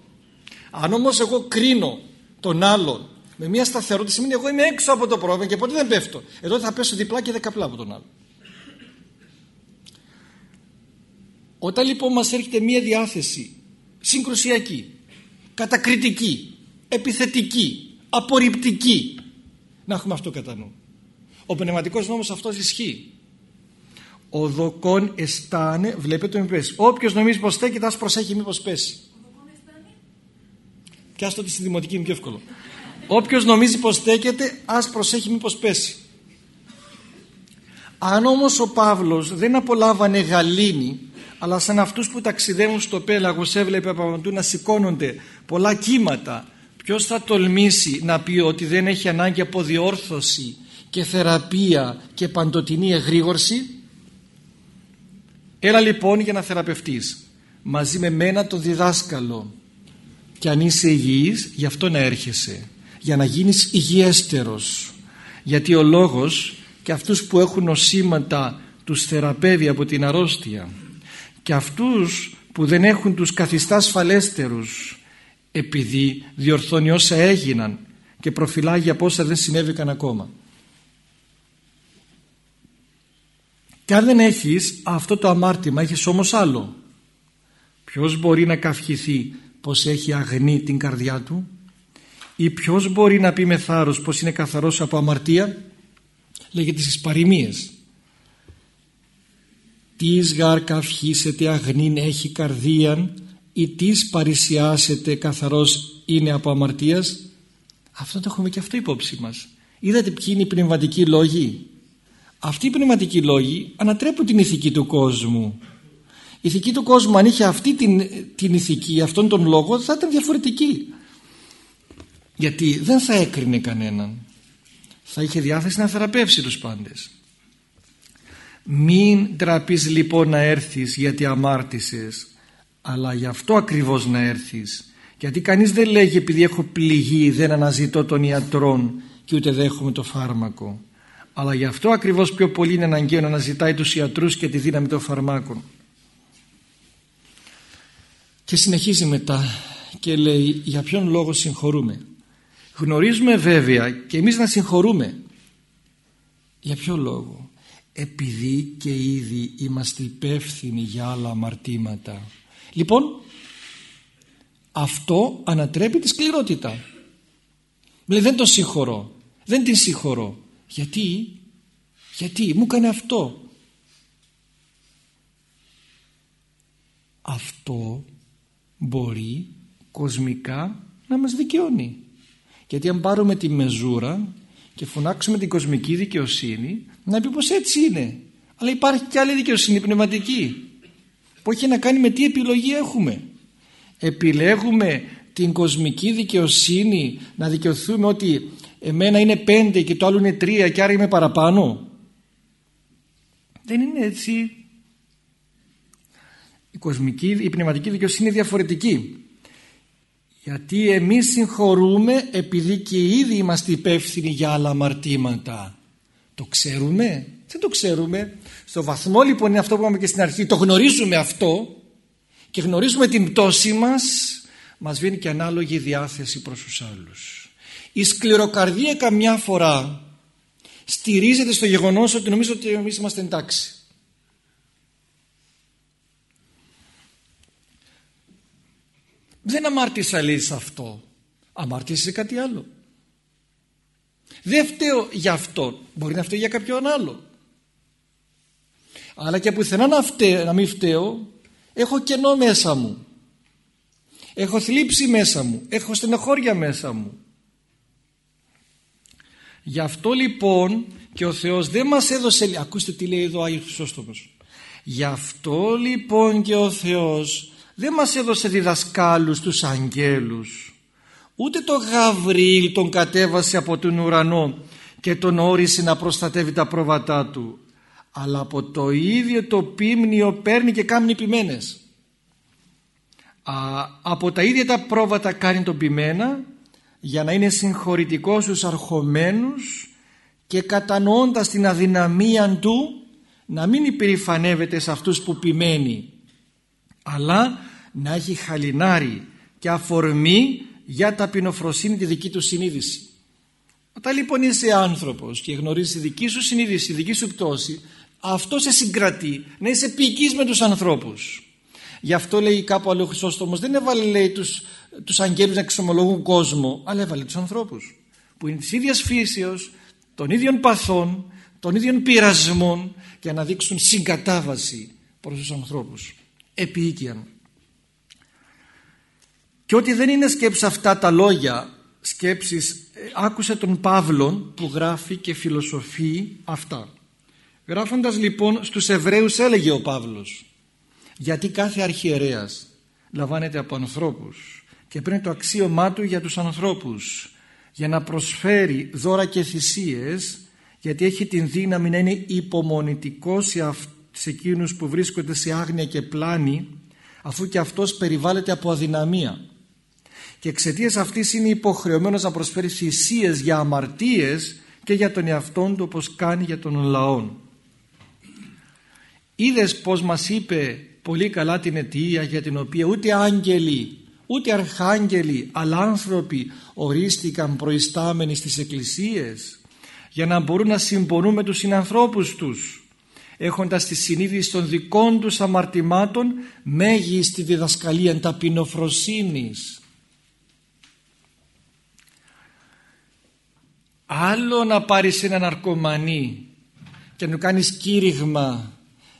A: Αν όμως εγώ κρίνω τον άλλον με μια σταθερότητα σημαίνει εγώ είμαι έξω από το πρόβλημα και ποτέ δεν πέφτω. Εδώ θα πέσω διπλά και δεκαπλά από τον άλλο. Όταν λοιπόν μας έρχεται μια διάθεση συγκρουσιακή, κατακριτική, επιθετική, απορριπτική να έχουμε αυτό κατά νου. Ο πνευματικός νόμος αυτός ισχύει ο δοκόν εστάνε βλέπετε μη πέσει όποιος νομίζει πως στέκεται ας προσέχει μήπως πέσει πιάστο ότι στη δημοτική είναι πιο εύκολο όποιος νομίζει πως στέκεται ας προσέχει μήπως πέσει. Αν όμως ο Παύλος δεν απολάβανε γαλήνη αλλά σαν αυτούς που ταξιδεύουν στο πέλαγος έβλεπε από να σηκώνονται πολλά κύματα ποιος θα τολμήσει να πει ότι δεν έχει ανάγκη από διόρθωση και θεραπεία και παντοτινή εγρήγορση; Έλα λοιπόν για να θεραπευτείς μαζί με μένα τον διδάσκαλο. Και αν είσαι υγιής γι' αυτό να έρχεσαι για να γίνεις υγιέστερος γιατί ο λόγος και αυτούς που έχουν νοσήματα τους θεραπεύει από την αρρώστια και αυτούς που δεν έχουν τους καθιστά ασφαλέστερους επειδή διορθώνει όσα έγιναν και προφυλάγει από όσα δεν συνέβηκαν ακόμα. Και αν δεν έχεις αυτό το αμάρτημα έχεις όμως άλλο. Ποιος μπορεί να καυχηθεί πως έχει αγνή την καρδιά του; Ή ποιος μπορεί να πει με θάρρος πως είναι καθαρός από αμαρτία; Λέγεται στις παροιμίες «Τις γαρ καυχήσετε αγνήν έχει καρδίαν ή τις παρησιάσετε καθαρός είναι από αμαρτίας» αυτό το έχουμε και αυτό υπόψη μας είδατε ποιοι είναι οι πνευματικοί λόγοι; Αυτοί οι πνευματικοί λόγοι ανατρέπουν την ηθική του κόσμου. Η ηθική του κόσμου αν είχε αυτή την, την ηθική, αυτόν τον λόγο θα ήταν διαφορετική. Γιατί δεν θα έκρινε κανέναν. Θα είχε διάθεση να θεραπεύσει τους πάντες. Μην τραπείς λοιπόν να έρθεις γιατί αμάρτησες αλλά γι' αυτό ακριβώς να έρθεις γιατί κανείς δεν λέγει επειδή έχω πληγεί δεν αναζητώ τον ιατρόν και ούτε δέχομαι το φάρμακο αλλά γι' αυτό ακριβώς πιο πολύ είναι αναγκαίο να αναζητάει τους ιατρούς και τη δύναμη των φαρμάκων. και συνεχίζει μετά και λέει για ποιον λόγο συγχωρούμε γνωρίζουμε βέβαια και εμείς να συγχωρούμε. Για ποιο λόγο; Επειδή και ήδη είμαστε υπεύθυνοι για άλλα αμαρτήματα. Λοιπόν αυτό ανατρέπει τη σκληρότητα. Λέει δεν τον συγχωρώ. Δεν την συγχωρώ. Γιατί; Γιατί; Μου έκανε αυτό. Αυτό μπορεί κοσμικά να μας δικαιώνει γιατί αν πάρουμε τη μεζούρα και φωνάξουμε την κοσμική δικαιοσύνη να πει πως έτσι είναι. Αλλά υπάρχει και άλλη δικαιοσύνη πνευματική που έχει να κάνει με τι επιλογή έχουμε. Επιλέγουμε την κοσμική δικαιοσύνη να δικαιωθούμε ότι εμένα είναι πέντε και το άλλο είναι τρία και άρα είμαι παραπάνω. Δεν είναι έτσι. Η κοσμική, η πνευματική δικαιοσύνη είναι διαφορετική γιατί εμείς συγχωρούμε επειδή και ήδη είμαστε υπεύθυνοι για άλλα αμαρτήματα. Το ξέρουμε; Δεν το ξέρουμε. Στο βαθμό λοιπόν είναι αυτό που είπαμε και στην αρχή. Το γνωρίζουμε αυτό και γνωρίζουμε την πτώση μας. Μας βγαίνει και ανάλογη διάθεση προς τους άλλους. Η σκληροκαρδία καμιά φορά στηρίζεται στο γεγονός ότι νομίζω ότι εμείς είμαστε εντάξει δεν αμάρτησα λέει σε αυτό. Αμάρτησε σε κάτι άλλο. Δεν φταίω για αυτό. Μπορεί να φταίω για κάποιον άλλο. Αλλά και πουθενά να, φταίω, να μην φταίω έχω κενό μέσα μου. Έχω θλίψη μέσα μου. Έχω στενοχώρια μέσα μου. Γι' αυτό λοιπόν και ο Θεός δεν μας έδωσε ακούστε τι λέει εδώ ο Άγιος Χρυσόστομος. Γι' αυτό λοιπόν και ο Θεός δεν μας έδωσε διδασκάλους τους αγγέλους. Ούτε το Γαβρίλ τον κατέβασε από τον ουρανό και τον όρισε να προστατεύει τα πρόβατά του. Αλλά από το ίδιο το πίμνιο παίρνει και κάνει ποιμένες από τα ίδια τα πρόβατα κάνει τον ποιμένα για να είναι συγχωρητικός στους αρχομένους και κατανοώντας την αδυναμία του να μην υπερηφανεύεται σε αυτούς που ποιμένει αλλά να έχει χαλινάρι και αφορμή για ταπεινοφροσύνη τη δική του συνείδηση. Όταν λοιπόν είσαι άνθρωπος και γνωρίζεις τη δική σου συνείδηση, τη δική σου πτώση, αυτό σε συγκρατεί να είσαι ποιητής με τους ανθρώπους. Γι' αυτό λέει κάπου άλλο ο Χρυσόστομος δεν έβαλε λέει τους, τους αγγέλους να εξομολογούν κόσμο, αλλά έβαλε τους ανθρώπους που είναι της ίδιας φύσεως, των ίδιων παθών, των ίδιων πειρασμών και να δείξουν συγκατάβαση προς τους ανθρώπους. Επίοικιαν. Και ότι δεν είναι σκέψη αυτά τα λόγια, σκέψεις, ε, άκουσε τον Παύλον που γράφει και φιλοσοφεί αυτά. Γράφοντας λοιπόν στους Εβραίους έλεγε ο Παύλος γιατί κάθε αρχιερέας λαμβάνεται από ανθρώπους και παίρνει το αξίωμά του για τους ανθρώπους για να προσφέρει δώρα και θυσίες γιατί έχει την δύναμη να είναι υπομονητικός σε, αυ... σε εκείνους που βρίσκονται σε άγνοια και πλάνη αφού και αυτός περιβάλλεται από αδυναμία και εξαιτίας αυτής είναι υποχρεωμένος να προσφέρει θυσίες για αμαρτίες και για τον εαυτόν του όπως κάνει για τον λαό. Είδες πως μας είπε πολύ καλά την αιτία για την οποία ούτε άγγελοι ούτε αρχάγγελοι αλλά άνθρωποι ορίστηκαν προϊστάμενοι στις εκκλησίες για να μπορούν να συμπονούν με τους συνανθρώπους τους έχοντας τη συνείδηση των δικών τους αμαρτημάτων μέγιστη διδασκαλία ταπεινοφροσύνης άλλο να πάρεις έναν αρκομανή και να του κάνεις κήρυγμα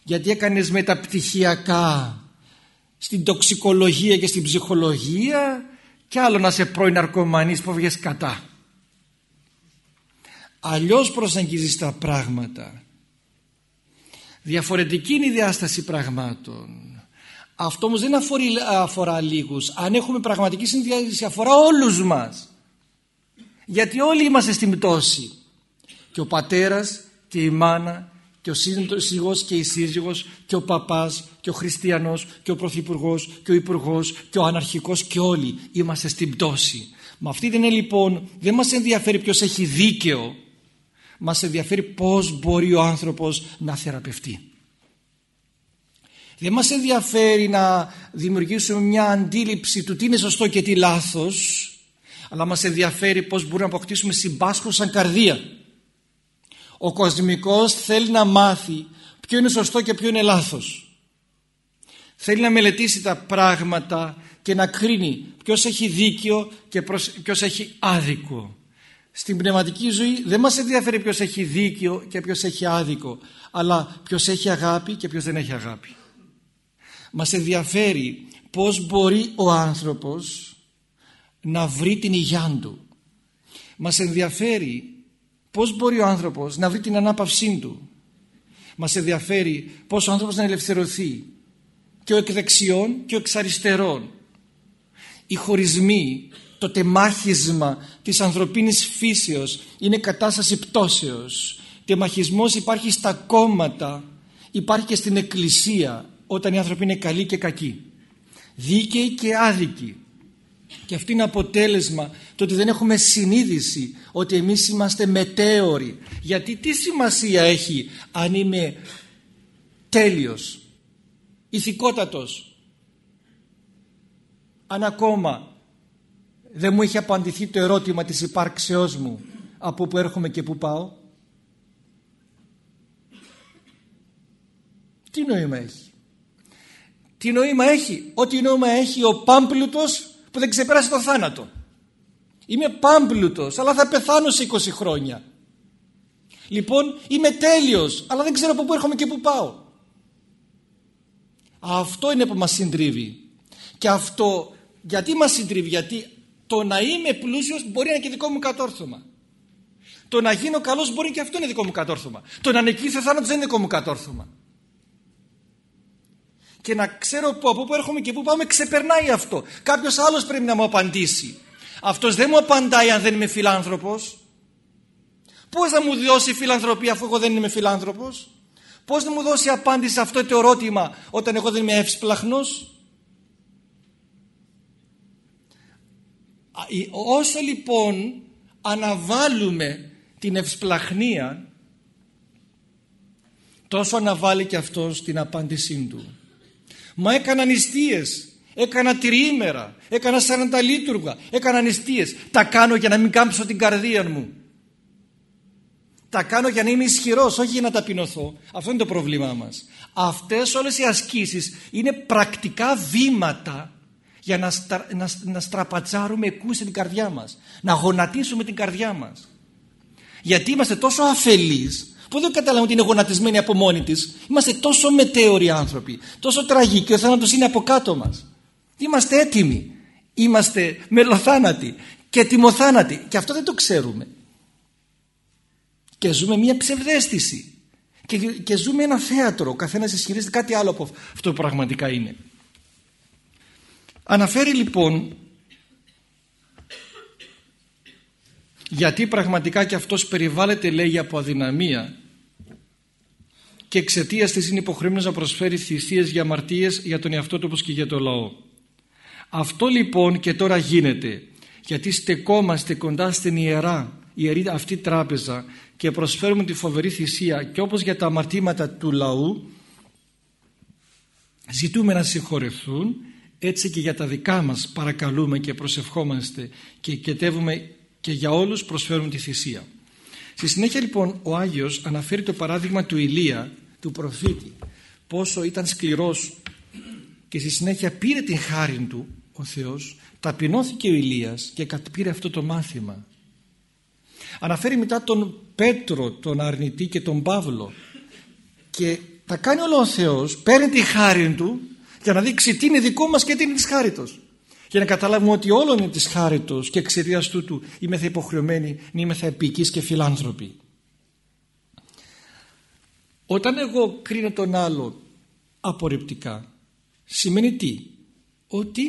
A: γιατί έκανες μεταπτυχιακά στην τοξικολογία και στην ψυχολογία και άλλο να σε πρώην ναρκωμανής που βγες κατά. Αλλιώς προσεγγίζεις τα πράγματα. Διαφορετική είναι η διάσταση πραγμάτων. Αυτό όμως δεν αφορά λίγους. Αν έχουμε πραγματική συνδυασία αφορά όλους μας γιατί όλοι είμαστε στην πτώση και ο πατέρας και η μάνα και ο σύζυγος και η σύζυγος και ο παπάς και ο χριστιανός και ο πρωθυπουργός και ο υπουργός και ο αναρχικός και όλοι είμαστε στην πτώση. Με αυτή την λοιπόν δεν μας ενδιαφέρει ποιος έχει δίκαιο μας ενδιαφέρει πώς μπορεί ο άνθρωπος να θεραπευτεί. Δεν μας ενδιαφέρει να δημιουργήσουμε μια αντίληψη του τι είναι σωστό και τι λάθος αλλά μας ενδιαφέρει πώς μπορούμε να αποκτήσουμε συμπάσχουσα καρδία. Ο κοσμικός θέλει να μάθει ποιο είναι σωστό και ποιο είναι λάθος. Θέλει να μελετήσει τα πράγματα και να κρίνει ποιος έχει δίκιο και ποιος έχει άδικο. Στην πνευματική ζωή δεν μας ενδιαφέρει ποιος έχει δίκιο και ποιος έχει άδικο αλλά ποιος έχει αγάπη και ποιος δεν έχει αγάπη. Μας ενδιαφέρει πώς μπορεί ο άνθρωπος να βρει την υγειά του. Μας ενδιαφέρει πώς μπορεί ο άνθρωπος να βρει την ανάπαυσή του. Μας ενδιαφέρει πώς ο άνθρωπος να ελευθερωθεί και ο εκ δεξιών και ο εξ αριστερών. Οι χωρισμοί, το τεμάχισμα της ανθρωπίνης φύσεως είναι κατάσταση πτώσεως. Τεμαχισμός υπάρχει στα κόμματα, υπάρχει και στην εκκλησία όταν οι άνθρωποι είναι καλοί και κακοί. Δίκαιοι και άδικοι. Και αυτό είναι αποτέλεσμα το ότι δεν έχουμε συνείδηση ότι εμείς είμαστε μετέωροι. Γιατί τι σημασία έχει αν είμαι τέλειος, ηθικότατος. Αν ακόμα δεν μου έχει απαντηθεί το ερώτημα της υπάρξεώς μου από που έρχομαι και που πάω; Τι νόημα έχει; Τι νόημα έχει; Ό,τι νόημα έχει ο πάμπλουτος που δεν ξεπέρασε το θάνατο. Είμαι πάμπλουτος αλλά θα πεθάνω σε 20 χρόνια. Λοιπόν είμαι τέλειος αλλά δεν ξέρω από πού έρχομαι και πού πάω. Αυτό είναι που μας συντρίβει. Και αυτό γιατί μας συντρίβει, γιατί το να είμαι πλούσιος μπορεί να είναι και δικό μου κατόρθωμα. Το να γίνω καλός μπορεί και αυτό είναι δικό μου κατόρθωμα. Το να νικήσω θάνατος δεν είναι δικό μου κατόρθωμα και να ξέρω που, από πού έρχομαι και πού πάμε ξεπερνάει αυτό. Κάποιος άλλος πρέπει να μου απαντήσει. Αυτός δεν μου απαντάει αν δεν είμαι φιλάνθρωπος. Πώς θα μου δώσει φιλανθρωπία αφού εγώ δεν είμαι φιλάνθρωπος; Πώς θα μου δώσει απάντηση σε αυτό το ερώτημα όταν εγώ δεν είμαι εύσπλαχνος; Όσο λοιπόν αναβάλουμε την ευσπλαχνία τόσο αναβάλει και αυτός την απάντησή του. Μα έκανα νηστείες, έκανα τριήμερα, έκανα σαρανταλίτουργα, έκανα νηστείες. Τα κάνω για να μην κάμψω την καρδία μου. Τα κάνω για να είμαι ισχυρός, όχι για να ταπεινωθώ. Αυτό είναι το πρόβλημά μας. Αυτές όλες οι ασκήσεις είναι πρακτικά βήματα για να, να, να στραπατσάρουμε εκούσε την καρδιά μας. Να γονατίσουμε την καρδιά μας. Γιατί είμαστε τόσο αφελείς που δεν καταλαβαίνουμε ότι είναι γονατισμένη από μόνη της. Είμαστε τόσο μετέωροι άνθρωποι, τόσο τραγικοί, ο θάνατος είναι από κάτω μας. Είμαστε έτοιμοι. Είμαστε μελοθάνατοι και τιμοθάνατοι. Και αυτό δεν το ξέρουμε. Και ζούμε μια ψευδέστηση. Και, και ζούμε ένα θέατρο. Ο καθένας ισχυρίζεται κάτι άλλο από αυτό που πραγματικά είναι. Αναφέρει λοιπόν γιατί πραγματικά και αυτός περιβάλλεται λέγει από αδυναμία και εξαιτίας της είναι υποχρεωμένος να προσφέρει θυσίες για αμαρτίες για τον εαυτό του όπως και για το λαό. Αυτό λοιπόν και τώρα γίνεται γιατί στεκόμαστε κοντά στην ιερά, ιερή αυτή τράπεζα και προσφέρουμε τη φοβερή θυσία και όπως για τα αμαρτήματα του λαού ζητούμε να συγχωρεθούν έτσι και για τα δικά μας παρακαλούμε και προσευχόμαστε και κετεύουμε και για όλους προσφέρουμε τη θυσία. Στη συνέχεια λοιπόν ο Άγιος αναφέρει το παράδειγμα του Ηλία, του προφήτη, πόσο ήταν σκληρός και στη συνέχεια πήρε την χάρη του ο Θεός, ταπεινώθηκε ο Ηλίας και πήρε αυτό το μάθημα. Αναφέρει μετά τον Πέτρο, τον αρνητή και τον Παύλο και τα κάνει όλο ο Θεός, παίρνει τη χάρη του για να δείξει τι είναι δικό μας και τι είναι της χάριτος για να καταλάβουμε ότι όλο είναι της χάριτος και εξαιτίας τούτου είμαι θα υποχρεωμένοι να είμαι θα επικείς και φιλάνθρωποι. Όταν εγώ κρίνω τον άλλο απορριπτικά σημαίνει τι; Ότι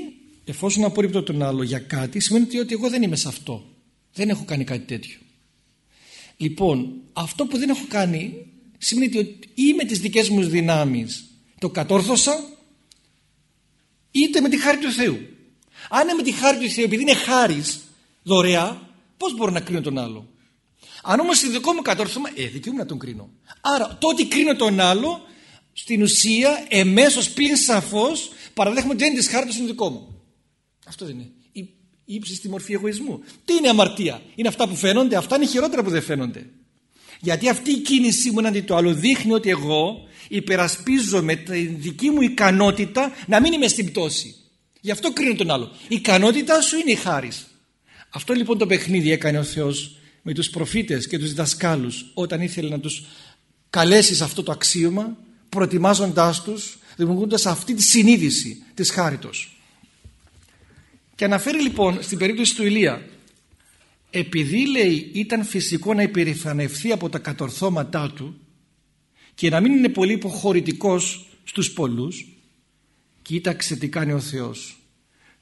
A: εφόσον απορρίπτω τον άλλο για κάτι σημαίνει ότι εγώ δεν είμαι σε αυτό. Δεν έχω κάνει κάτι τέτοιο. Λοιπόν αυτό που δεν έχω κάνει σημαίνει ότι ή με τις δικές μου δυνάμεις. Το κατόρθωσα είτε με τη χάρη του Θεού αν είναι με τη χάρη του Θεού, επειδή είναι χάρης, δωρεά, πώς μπορώ να κρίνω τον άλλο; Αν όμως είναι δικό μου κατόρθωμα, ε, δικαιούμαι να τον κρίνω. Άρα, το ότι κρίνω τον άλλο, στην ουσία εμέσως πλην σαφώς παραδέχομαι ότι δεν είναι της χάρτης είναι δικό μου αυτό δεν είναι η ύψιστη μορφή εγωισμού τι είναι αμαρτία; Είναι αυτά που φαίνονται αυτά είναι χειρότερα που δεν φαίνονται γιατί αυτή η κίνησή μου αντί το άλλο δείχνει ότι εγώ υπερασπίζομαι τη δική μου ικανότητα να μην είμαι στην πτώση γι' αυτό κρίνω τον άλλο η ικανότητά σου είναι η χάρις αυτό λοιπόν το παιχνίδι έκανε ο Θεός με τους προφήτες και τους δασκάλους όταν ήθελε να τους καλέσει σε αυτό το αξίωμα προετοιμάζοντάς τους δημιουργώντας αυτή τη συνείδηση της χάριτος. Και αναφέρει λοιπόν στην περίπτωση του Ηλία επειδή λέει ήταν φυσικό να υπερηφανευθεί από τα κατορθώματά του και να μην είναι πολύ υποχωρητικός στους πολλούς κοίταξε τι κάνει ο Θεός.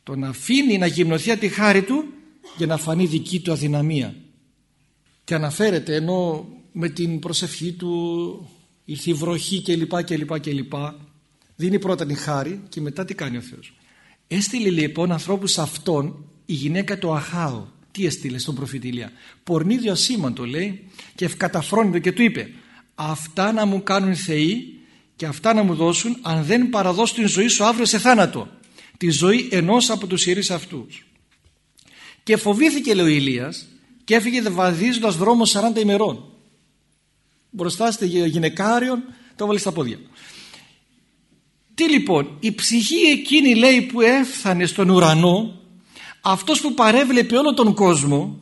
A: Τον αφήνει να γυμνοθεί από τη χάρη του για να φανεί δική του αδυναμία και αναφέρεται ενώ με την προσευχή του ήρθε η βροχή κλπ κλπ κλπ δίνει πρώτα την χάρη και μετά τι κάνει ο Θεός. Έστειλε λοιπόν ανθρώπους αυτόν η γυναίκα του Αχάου τι έστειλε στον προφήτη Ηλία; Πορνίδιο ασήμαντο λέει και ευκαταφρόνητο και του είπε αυτά να μου κάνουν θεοί και αυτά να μου δώσουν αν δεν παραδώσω την ζωή σου αύριο σε θάνατο. Τη ζωή ενός από τους ιερείς αυτούς. Και φοβήθηκε λέει ο Ηλίας και έφυγε βαδίζοντας δρόμο 40 ημερών. Μπροστά στη γυναικάριον το βάλει στα πόδια. Τι λοιπόν η ψυχή εκείνη λέει που έφθανε στον ουρανό αυτός που παρέβλεπε όλο τον κόσμο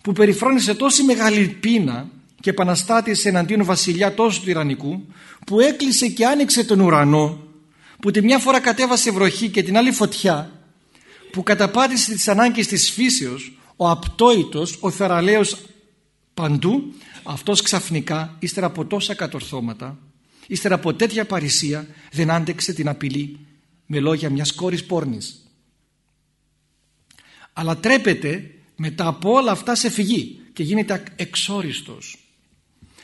A: που περιφρόνησε τόση μεγάλη πείνα και επαναστάτησε εναντίον βασιλιά τόσο του Ιρανικού που έκλεισε και άνοιξε τον ουρανό που τη μια φορά κατέβασε βροχή και την άλλη φωτιά που καταπάτησε τις ανάγκες της φύσεως ο απτόητος, ο θεραλέος παντού αυτός ξαφνικά ύστερα από τόσα κατορθώματα ύστερα από τέτοια παρησία δεν άντεξε την απειλή με λόγια μιας κόρης πόρνης. Αλλά τρέπεται μετά από όλα αυτά σε φυγή και γίνεται εξόριστος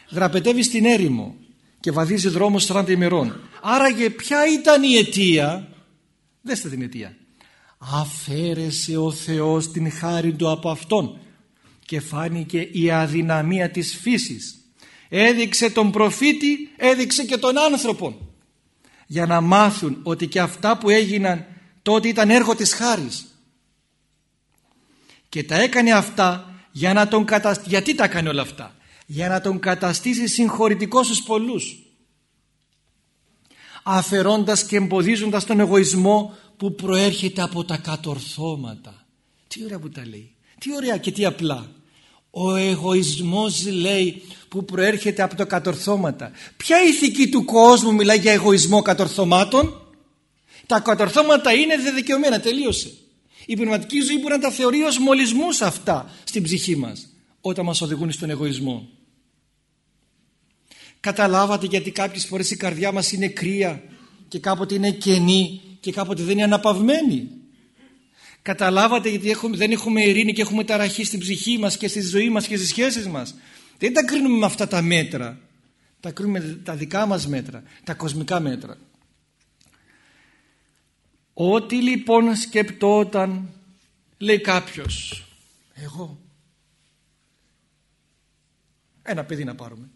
A: δραπετεύει στην έρημο και βαδίζει δρόμο 40 ημερών. Άραγε ποια ήταν η αιτία; Δέστε την αιτία. Αφαίρεσε ο Θεός την χάρη του από Αυτόν και φάνηκε η αδυναμία της φύσης. Έδειξε τον προφήτη έδειξε και τον άνθρωπο για να μάθουν ότι και αυτά που έγιναν τότε ήταν έργο της χάρης. Και τα έκανε αυτά για να τον καταστήσει γιατί τα έκανε όλα αυτά; Για να τον καταστήσει συγχωρητικός στους πολλούς αφαιρώντας και εμποδίζοντας τον εγωισμό που προέρχεται από τα κατορθώματα. Τι ωραία που τα λέει. Τι ωραία και τι απλά. Ο εγωισμός λέει που προέρχεται από τα κατορθώματα. Ποια ηθική του κόσμου μιλάει για εγωισμό κατορθωμάτων; Τα κατορθώματα είναι δεδικαιωμένα. Τελείωσε. Η πνευματική ζωή μπορεί να τα θεωρεί ως μολυσμούς αυτά στην ψυχή μας όταν μας οδηγούν στον εγωισμό καταλάβατε γιατί κάποιες φορές η καρδιά μας είναι κρύα και κάποτε είναι κενή και κάποτε δεν είναι αναπαυμένη. Καταλάβατε γιατί έχουμε, δεν έχουμε ειρήνη και έχουμε ταραχή στην ψυχή μας και στη ζωή μας και στις σχέσεις μας. Δεν τα κρίνουμε με αυτά τα μέτρα. Τα κρίνουμε τα δικά μας μέτρα τα κοσμικά μέτρα. Ό,τι λοιπόν σκεπτόταν λέει κάποιος εγώ ένα παιδί να πάρουμε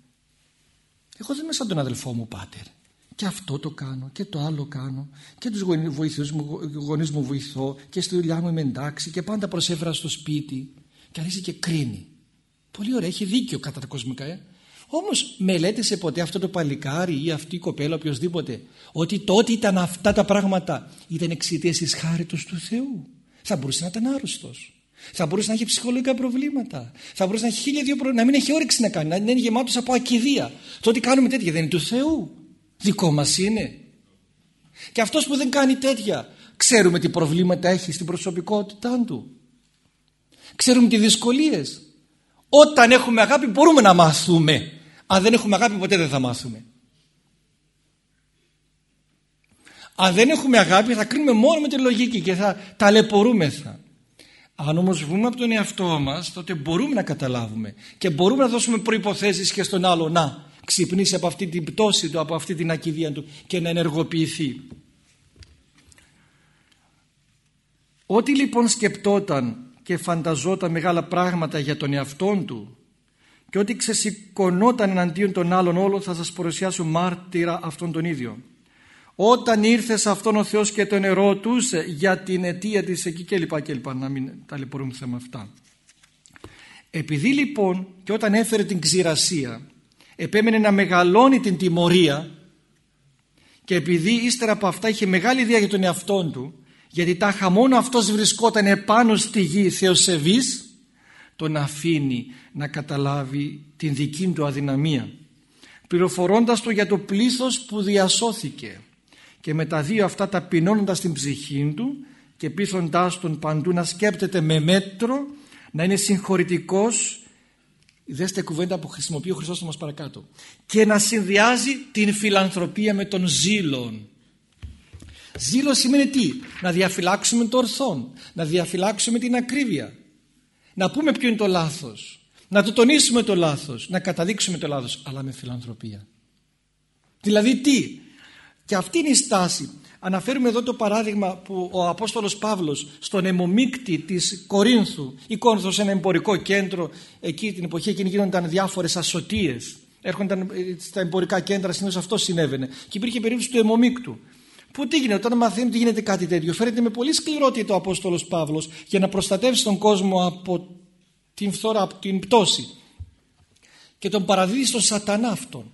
A: εγώ δεν είμαι σαν τον αδελφό μου πάτερ. Και αυτό το κάνω και το άλλο κάνω και τους βοηθούς μου, γονείς μου βοηθώ και στη δουλειά μου είμαι εντάξει και πάντα προσέφερα στο σπίτι. Και αρχίζει και κρίνει. Πολύ ωραία έχει δίκιο κατά τα κοσμικά ε. όμως μελέτησε ποτέ αυτό το παλικάρι ή αυτή η κοπέλα οποιοδήποτε ότι τότε ήταν αυτά τα πράγματα ήταν εξαιτίας της χάριτος του Θεού. Θα μπορούσε να ήταν άρρωστος θα μπορούσε να έχει ψυχολογικά προβλήματα. Θα μπορούσε να έχει χίλια δύο προβλήματα. Να μην έχει όρεξη να κάνει. Να είναι γεμάτος από ακιδεία. Το ότι κάνουμε τέτοια δεν είναι του Θεού. Δικό μας είναι. Και αυτός που δεν κάνει τέτοια, ξέρουμε τι προβλήματα έχει στην προσωπικότητά του. Ξέρουμε τις δυσκολίες. Όταν έχουμε αγάπη μπορούμε να μάθουμε. Αν δεν έχουμε αγάπη ποτέ δεν θα μάθουμε. Αν δεν έχουμε αγάπη θα κρίνουμε μόνο με τη λογική και θα ταλαιπωρούμεθα. Αν όμως βγούμε από τον εαυτό μας τότε μπορούμε να καταλάβουμε και μπορούμε να δώσουμε προϋποθέσεις και στον άλλο να ξυπνήσει από αυτή την πτώση του, από αυτή την ακιδεία του και να ενεργοποιηθεί. Ό,τι λοιπόν σκεπτόταν και φανταζόταν μεγάλα πράγματα για τον εαυτόν του και ότι ξεσηκωνόταν εναντίον των άλλων όλων θα σας παρουσιάσω μάρτυρα αυτών των ίδιων. Όταν ήρθε σε αυτόν ο Θεός και τον ερώτησε για την αιτία της εκεί και λοιπά και λοιπά να μην ταλαιπωρούμε θέμα αυτά. Επειδή λοιπόν και όταν έφερε την ξηρασία επέμενε να μεγαλώνει την τιμωρία και επειδή ύστερα από αυτά είχε μεγάλη ιδέα για τον εαυτό του γιατί τάχα μόνο αυτός βρισκόταν επάνω στη γη θεοσεβής τον αφήνει να καταλάβει την δική του αδυναμία πληροφορώντας το για το πλήθος που διασώθηκε και με τα δύο αυτά ταπεινώνοντας την ψυχή του και πείθοντάς τον παντού να σκέπτεται με μέτρο να είναι συγχωρητικός δέστε κουβέντα που χρησιμοποιεί ο Χριστός παρακάτω και να συνδυάζει την φιλανθρωπία με τον ζήλον. Ζήλο σημαίνει τι; Να διαφυλάξουμε το ορθόν να διαφυλάξουμε την ακρίβεια. Να πούμε ποιο είναι το λάθος να το τονίσουμε το λάθος να καταδείξουμε το λάθος αλλά με φιλανθρωπία. Δηλαδή τι; Και αυτή είναι η στάση. Αναφέρουμε εδώ το παράδειγμα που ο Απόστολος Παύλος στον αιμομίκτη της Κορίνθου. Η Κόρινθος ένα εμπορικό κέντρο. Εκεί την εποχή εκείνη γίνονταν διάφορες ασωτίες. Έρχονταν ε, στα εμπορικά κέντρα συνήθως αυτό συνέβαινε. Και υπήρχε περίπτωση του αιμομίκτου. Που τι γίνεται, όταν μαθαίνει ότι γίνεται κάτι τέτοιο, φέρεται με πολύ σκληρότητα ο Απόστολος Παύλος για να προστατεύσει τον κόσμο από την φθορά, από την πτώση. Και τον παραδίδει στον σατανά αυτόν.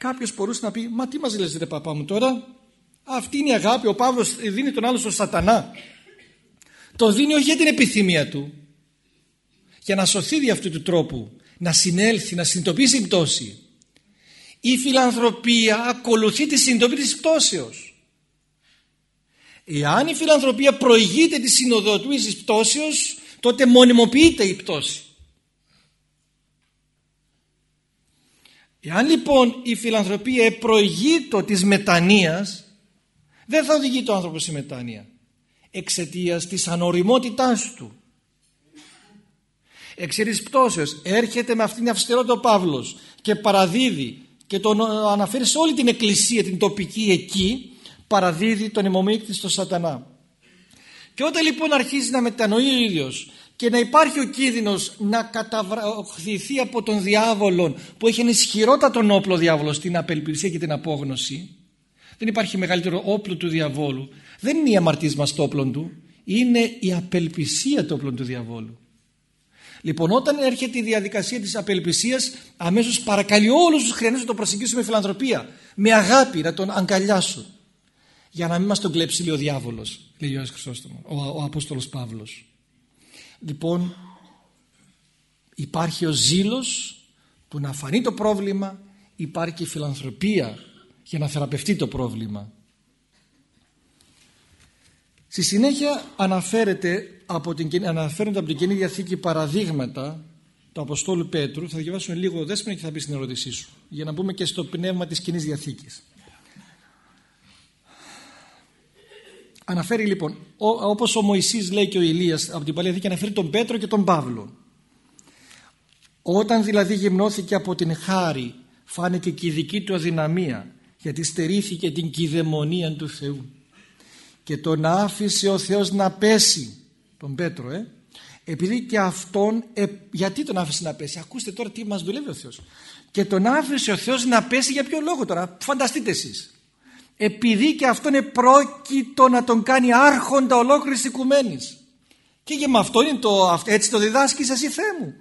A: Κάποιος μπορούσε να πει, Μα τι μας λες, ρε παπά μου τώρα, αυτή είναι η αγάπη. Ο Παύλος δίνει τον άλλο στον σατανά. Το δίνει όχι για την επιθυμία του, για να σωθεί δι' αυτού του τρόπου, να συνέλθει, να συνειδητοποιήσει την πτώση η φιλανθρωπία ακολουθεί τη συνειδητοποίηση της πτώσεως. Εάν η φιλανθρωπία προηγείται τη συνοδοτούηση της πτώσεως τότε μονιμοποιείται η πτώση. Εάν λοιπόν η φιλανθρωπία προηγείται της μετανοίας δεν θα οδηγεί το άνθρωπο στη μετάνοια. Εξαιτίας της ανοριμότητάς του. Εξαιτίας πτώσεως έρχεται με αυτήν την αυστηρότητα ο Παύλος και παραδίδει και τον αναφέρει σε όλη την εκκλησία την τοπική εκεί παραδίδει τον αιμομίκτη στο σατανά. Και όταν λοιπόν αρχίζει να μετανοεί ο ίδιος και να υπάρχει ο κίνδυνος να καταβραχθεί από τον διάβολο που έχει ένα ισχυρότατο όπλο διάβολος στην απελπισία και την απόγνωση δεν υπάρχει μεγαλύτερο όπλο του διαβόλου δεν είναι η αμαρτία μας το όπλο του είναι η απελπισία το όπλο του διαβόλου Λοιπόν, όταν έρχεται η διαδικασία της απελπισίας, αμέσως παρακαλεί όλους τους χριστιανούς να τον προσεγγίσουν με φιλανθρωπία, με αγάπη, να τον αγκαλιάσουν. Για να μην μας τον κλέψει, λέει ο διάβολος, λέει ο, ο, ο Απόστολος Παύλος. Λοιπόν, υπάρχει ο ζήλος που να φανεί το πρόβλημα, υπάρχει η φιλανθρωπία για να θεραπευτεί το πρόβλημα. Στη συνέχεια αναφέρεται από την, αναφέρονται από την Καινή Διαθήκη παραδείγματα του Αποστόλου Πέτρου. Θα διαβάσουμε λίγο δέσμενο και θα πει στην ερώτησή σου. Για να μπούμε και στο πνεύμα της Κοινή Διαθήκης. Αναφέρει λοιπόν, όπως ο Μωυσής λέει και ο Ηλίας από την Παλαιά Δίκη αναφέρει τον Πέτρο και τον Παύλο. Όταν δηλαδή γυμνώθηκε από την χάρη φάνηκε και η δική του αδυναμία γιατί στερήθηκε την κυδαιμονία του Θεού. Και τον άφησε ο Θεός να πέσει τον Πέτρο ε, επειδή και αυτόν ε, γιατί τον άφησε να πέσει; Ακούστε τώρα τι μας δουλεύει ο Θεός. Και τον άφησε ο Θεός να πέσει για ποιο λόγο τώρα; Φανταστείτε εσείς επειδή και αυτόν επρόκειτο να τον κάνει άρχοντα ολόκληρης οικουμένης. Και για με αυτό είναι το, έτσι το διδάσκεις εσύ Θεέ μου.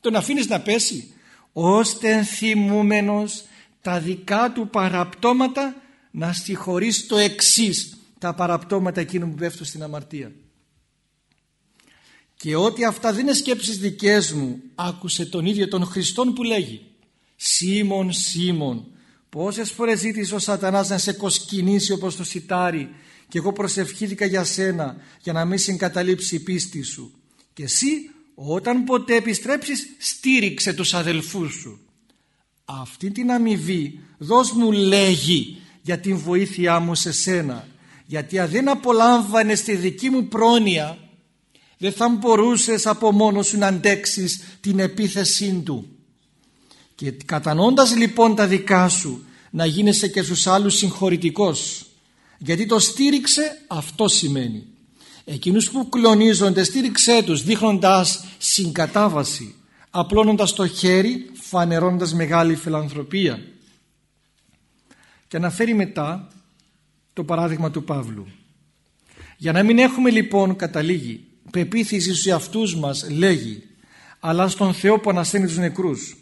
A: Τον αφήνεις να πέσει. Ώστε ενθυμούμενος τα δικά του παραπτώματα να συγχωρείς το εξής τα παραπτώματα εκείνων που πέφτουν στην αμαρτία. Και ότι αυτά δεν είναι σκέψεις δικές μου, άκουσε τον ίδιο τον Χριστόν που λέγει «Σίμων, Σίμων, πόσες φορές ζήτησε ο σατανάς να σε κοσκινήσει όπως το σιτάρι και εγώ προσευχήθηκα για σένα για να μην συγκαταλείψει η πίστη σου. Και εσύ όταν ποτέ επιστρέψεις στήριξε τους αδελφούς σου. Αυτή την αμοιβή δώσ' μου λέγει για την βοήθειά μου σε σένα γιατί αν δεν απολάμβανες τη δική μου πρόνοια δεν θα μπορούσες από μόνος σου να αντέξεις την επίθεσή του και κατανοώντας λοιπόν τα δικά σου να γίνεσαι και στους άλλους συγχωρητικός. Γιατί το στήριξε αυτό σημαίνει. Εκείνους που κλονίζονται στήριξέ τους δείχνοντας συγκατάβαση απλώνοντας το χέρι φανερώνοντας μεγάλη φιλανθρωπία. Και αναφέρει μετά το παράδειγμα του Παύλου. Για να μην έχουμε λοιπόν καταλήγει πεποίθηση στους εαυτούς μας λέγει αλλά στον Θεό που ανασταίνει τους νεκρούς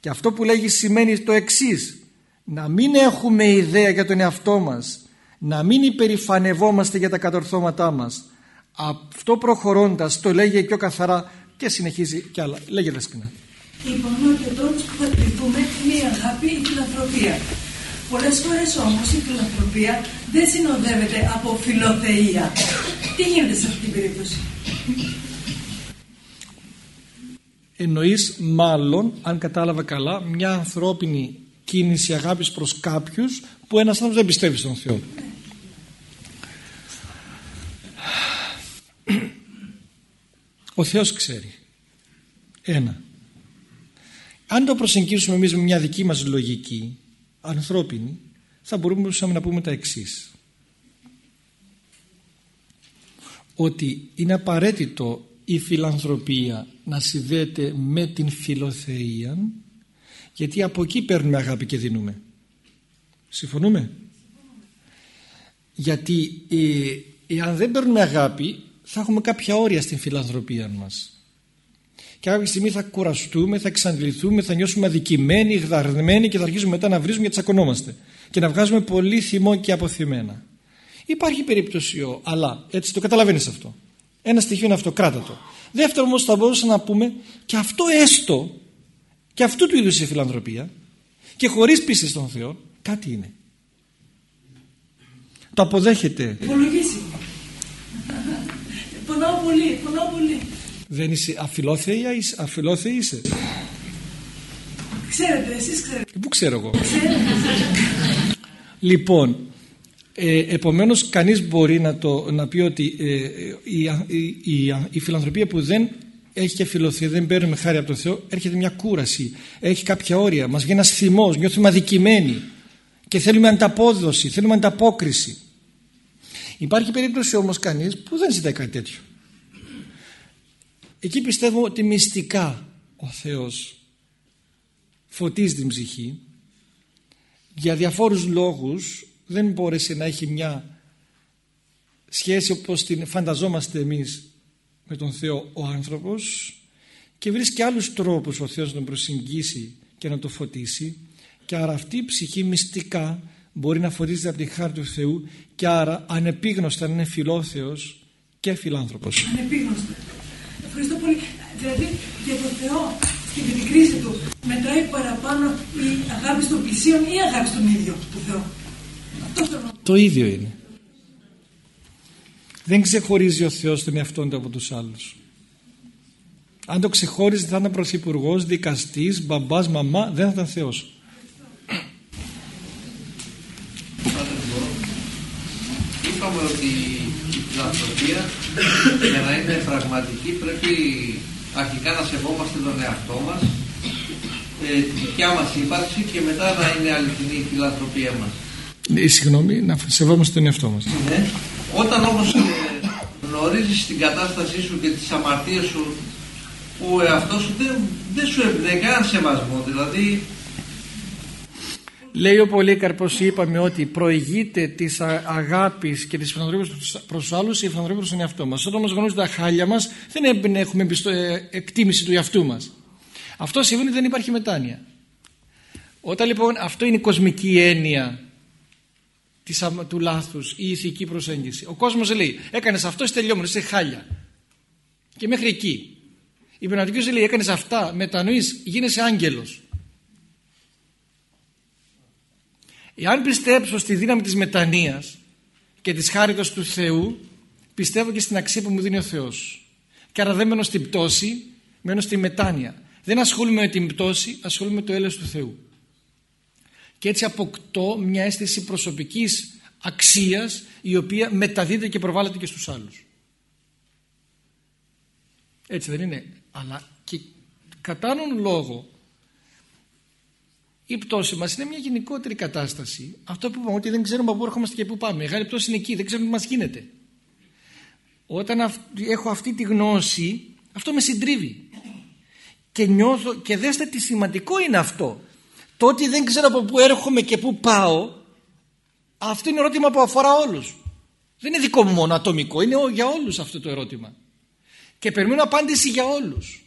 A: και αυτό που λέγει σημαίνει το εξής να μην έχουμε ιδέα για τον εαυτό μας να μην υπερηφανευόμαστε για τα κατορθώματά μας αυτό προχωρώντας το λέγει πιο καθαρά και συνεχίζει κι άλλα λέγε δεσπινά
B: Είπαμε ότι ο τρόπος που θα κρυφτούμε είναι η αγάπη, η φιλανθρωπία. Πολλές φορές όμως η φιλανθρωπία δεν συνοδεύεται από φιλοθεία. Τι γίνεται σε αυτή την περίπτωση;
A: Εννοείς μάλλον, αν κατάλαβα καλά, μια ανθρώπινη κίνηση αγάπης προς κάποιους που ένας άνθρωπος δεν πιστεύει στον Θεό. Ο Θεός ξέρει. Ένα. Αν το προσεγγίσουμε εμείς με μια δική μας λογική, ανθρώπινη, θα μπορούμε να πούμε τα εξής. Ότι είναι απαραίτητο η φιλανθρωπία να συνδέεται με την φιλοθεία γιατί από εκεί παίρνουμε αγάπη και δίνουμε. Συμφωνούμε; Γιατί ε, αν δεν παίρνουμε αγάπη θα έχουμε κάποια όρια στην φιλανθρωπία μας. Και κάποια στιγμή θα κουραστούμε, θα εξαντληθούμε, θα νιώσουμε αδικημένοι, γδαρμένοι και θα αρχίσουμε μετά να βρίζουμε και τσακωνόμαστε. Και να βγάζουμε πολύ θυμό και αποθυμένα. Υπάρχει περίπτωση, αλλά έτσι το καταλαβαίνεις αυτό. Ένα στοιχείο είναι αυτό, κράτα το. Δεύτερο όμως θα μπορούσαμε να πούμε και αυτό έστω, και αυτού του είδους η φιλανθρωπία, και χωρίς πίστη στον Θεό, κάτι είναι. Το αποδέχεται.
B: Υπολογίσει. Πονάω πολύ, πονάω πολύ.
A: Δεν είσαι αφιλόθεη, αφιλόθεη είσαι.
B: Ξέρετε, εσείς ξέρετε.
A: Πού ξέρω εγώ.
B: Ξέρετε.
A: Λοιπόν, ε, επομένως κανείς μπορεί να, το, να πει ότι ε, η, η, η, φιλανθρωπία που δεν έχει και φιλοθεία, δεν παίρνουμε χάρη από τον Θεό, έρχεται μια κούραση, έχει κάποια όρια, μας βγαίνει ένας θυμός, νιώθουμε αδικημένοι και θέλουμε ανταπόδοση, θέλουμε ανταπόκριση. Υπάρχει περίπτωση όμως κανείς που δεν ζητάει κάτι τέτοιο. Εκεί πιστεύω ότι μυστικά ο Θεός φωτίζει την ψυχή για διαφόρους λόγους δεν μπόρεσε να έχει μια σχέση όπως την φανταζόμαστε εμείς με τον Θεό ο άνθρωπος και βρίσκει άλλους τρόπους ο Θεός να τον προσεγγίσει και να το φωτίσει και άρα αυτή η ψυχή μυστικά μπορεί να φωτίζεται από τη χάρη του Θεού και άρα ανεπίγνωστα να είναι φιλόθεος και φιλάνθρωπος.
B: Ανεπίγνωστα. Ευχαριστώ πολύ. Δηλαδή για τον Θεό και για την κρίση του μετράει παραπάνω η αγάπη των πλησίων ή η αγάπη στον ίδιο του Θεό.
A: Το ίδιο είναι. Δεν ξεχωρίζει ο Θεός τον εαυτό του από τους άλλους. Αν το ξεχώριζε θα ήταν πρωθυπουργός, δικαστής, μπαμπάς, μαμά, δεν θα ήταν Θεός.
C: Είπαμε ότι η φιλανθρωπία για να είναι πραγματική πρέπει αρχικά να σεβόμαστε τον εαυτό μας, ε, τη δικιά μας ύπαρξη και μετά να είναι αληθινή η φιλανθρωπία μας.
A: Ε, συγγνώμη, να σεβόμαστε τον εαυτό μας.
C: Ναι. Όταν όμως ε, γνωρίζεις την κατάστασή σου και τις αμαρτίες σου ο εαυτός σου δεν, δεν σου εμπνέει κανένα σεβασμό. Δηλαδή
A: Λέει ο Πολύκαρπος είπαμε ότι προηγείται της αγάπης και της φιλανθρωπίας προς τους άλλους η φιλανθρωπία προς τον εαυτό μας. Όταν όμως γνωρίζουμε τα χάλια μας δεν έχουμε ε, εκτίμηση του εαυτού μας. Αυτό σημαίνει ότι δεν υπάρχει μετάνοια. Όταν λοιπόν αυτό είναι η κοσμική έννοια της, του λάθους ή η ηθική προσέγγιση. Ο κόσμος λέει έκανες αυτό είσαι τελειώμενο, είσαι χάλια. Και μέχρι εκεί. Η πνευματική λέει έκανες αυτά, μετανοείς, γίνεσαι άγγελος. Εάν πιστέψω στη δύναμη της μετανοίας και της χάριτος του Θεού πιστεύω και στην αξία που μου δίνει ο Θεός. Και άρα δεν μένω στην πτώση, μένω στη μετάνοια. Δεν ασχολούμαι με την πτώση, ασχολούμαι με το έλεος του Θεού. Και έτσι αποκτώ μια αίσθηση προσωπικής αξίας η οποία μεταδίδεται και προβάλλεται και στους άλλους. Έτσι δεν είναι. Αλλά και κατά λόγο η πτώση μας είναι μια γενικότερη κατάσταση. Αυτό που είπαμε ότι δεν ξέρουμε από πού ερχόμαστε και πού πάμε. Μεγάλη πτώση είναι εκεί, δεν ξέρουμε τι μας γίνεται. όταν έχω αυτή τη γνώση αυτό με συντρίβει και νιώθω και δέστε τι σημαντικό είναι αυτό το ότι δεν ξέρω από πού έρχομαι και πού πάω αυτό είναι ερώτημα που αφορά όλους. Δεν είναι δικό μου μόνο ατομικό είναι για όλους αυτό το ερώτημα. Και περιμένω απάντηση για όλους.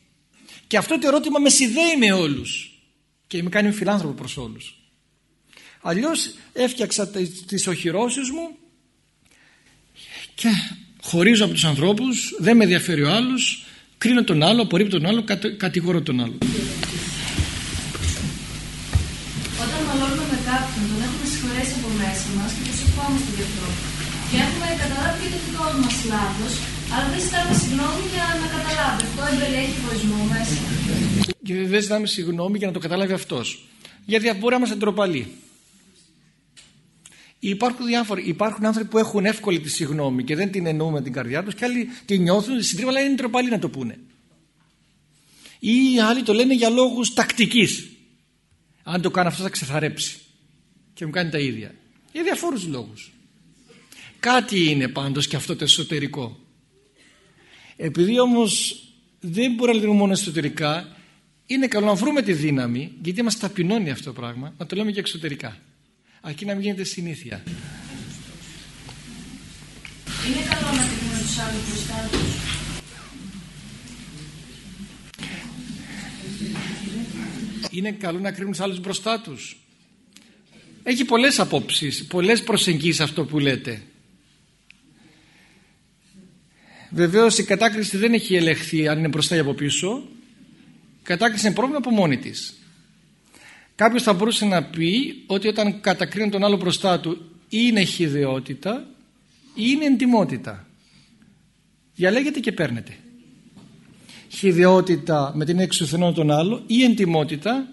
A: Και αυτό το ερώτημα με συνδέει με όλους. Και με κάνει φιλάνθρωπο προς όλους. Αλλιώς έφτιαξα τις οχυρώσεις μου και χωρίζω από τους ανθρώπους δεν με ενδιαφέρει ο άλλος κρίνω τον άλλο, απορρίπτω τον άλλο, κατηγορώ τον άλλο
D: Όταν μαλώνουμε με κάποιον τον έχουμε συγχωρέσει από μέσα μας και προσευχόμαστε γι' αυτό και έχουμε καταλάβει και το δικό μας λάθος αλλά δεν ζητάμε συγγνώμη για να καταλάβει. Αυτό εμπεριέχει χωρισμό μέσα.
A: Και δεν ζητάμε συγγνώμη για να το καταλάβει αυτός. Γιατί μπορεί να είμαστε ντροπαλοί. Υπάρχουν διάφοροι. Υπάρχουν άνθρωποι που έχουν εύκολη τη συγγνώμη και δεν την εννοούμε την καρδιά τους και άλλοι την νιώθουν, συντρίβα, αλλά είναι ντροπαλοί να το πούνε. Ή άλλοι το λένε για λόγους τακτικής. Αν το κάνω αυτό θα ξεθαρέψει και μου κάνει τα ίδια. Για διαφόρους λόγους. Κάτι είναι πάντως και αυτό το εσωτερικό. Επειδή όμως δεν μπορεί να λειτουργούμε μόνο εσωτερικά, είναι καλό να βρούμε τη δύναμη, γιατί μας ταπεινώνει αυτό το πράγμα, να το λέμε και εξωτερικά. Αρκεί να μην γίνεται συνήθεια.
D: Είναι καλό να κρίνουμε τους άλλους μπροστά τους.
A: Είναι καλό να κρίνουν τους άλλους μπροστά τους. Έχει πολλές απόψεις, πολλές προσεγγίσεις αυτό που λέτε. Βεβαίως η κατάκριση δεν έχει ελεγχθεί αν είναι μπροστά ή από πίσω. Η κατάκριση είναι πρόβλημα από μόνη της. Κάποιος θα μπορούσε να πει ότι όταν κατακρίνει τον άλλο μπροστά του είναι χειδεότητα ή είναι εντιμότητα. Διαλέγεται και παίρνετε. Χειδεότητα με την εξουθενό τον άλλο ή εντιμότητα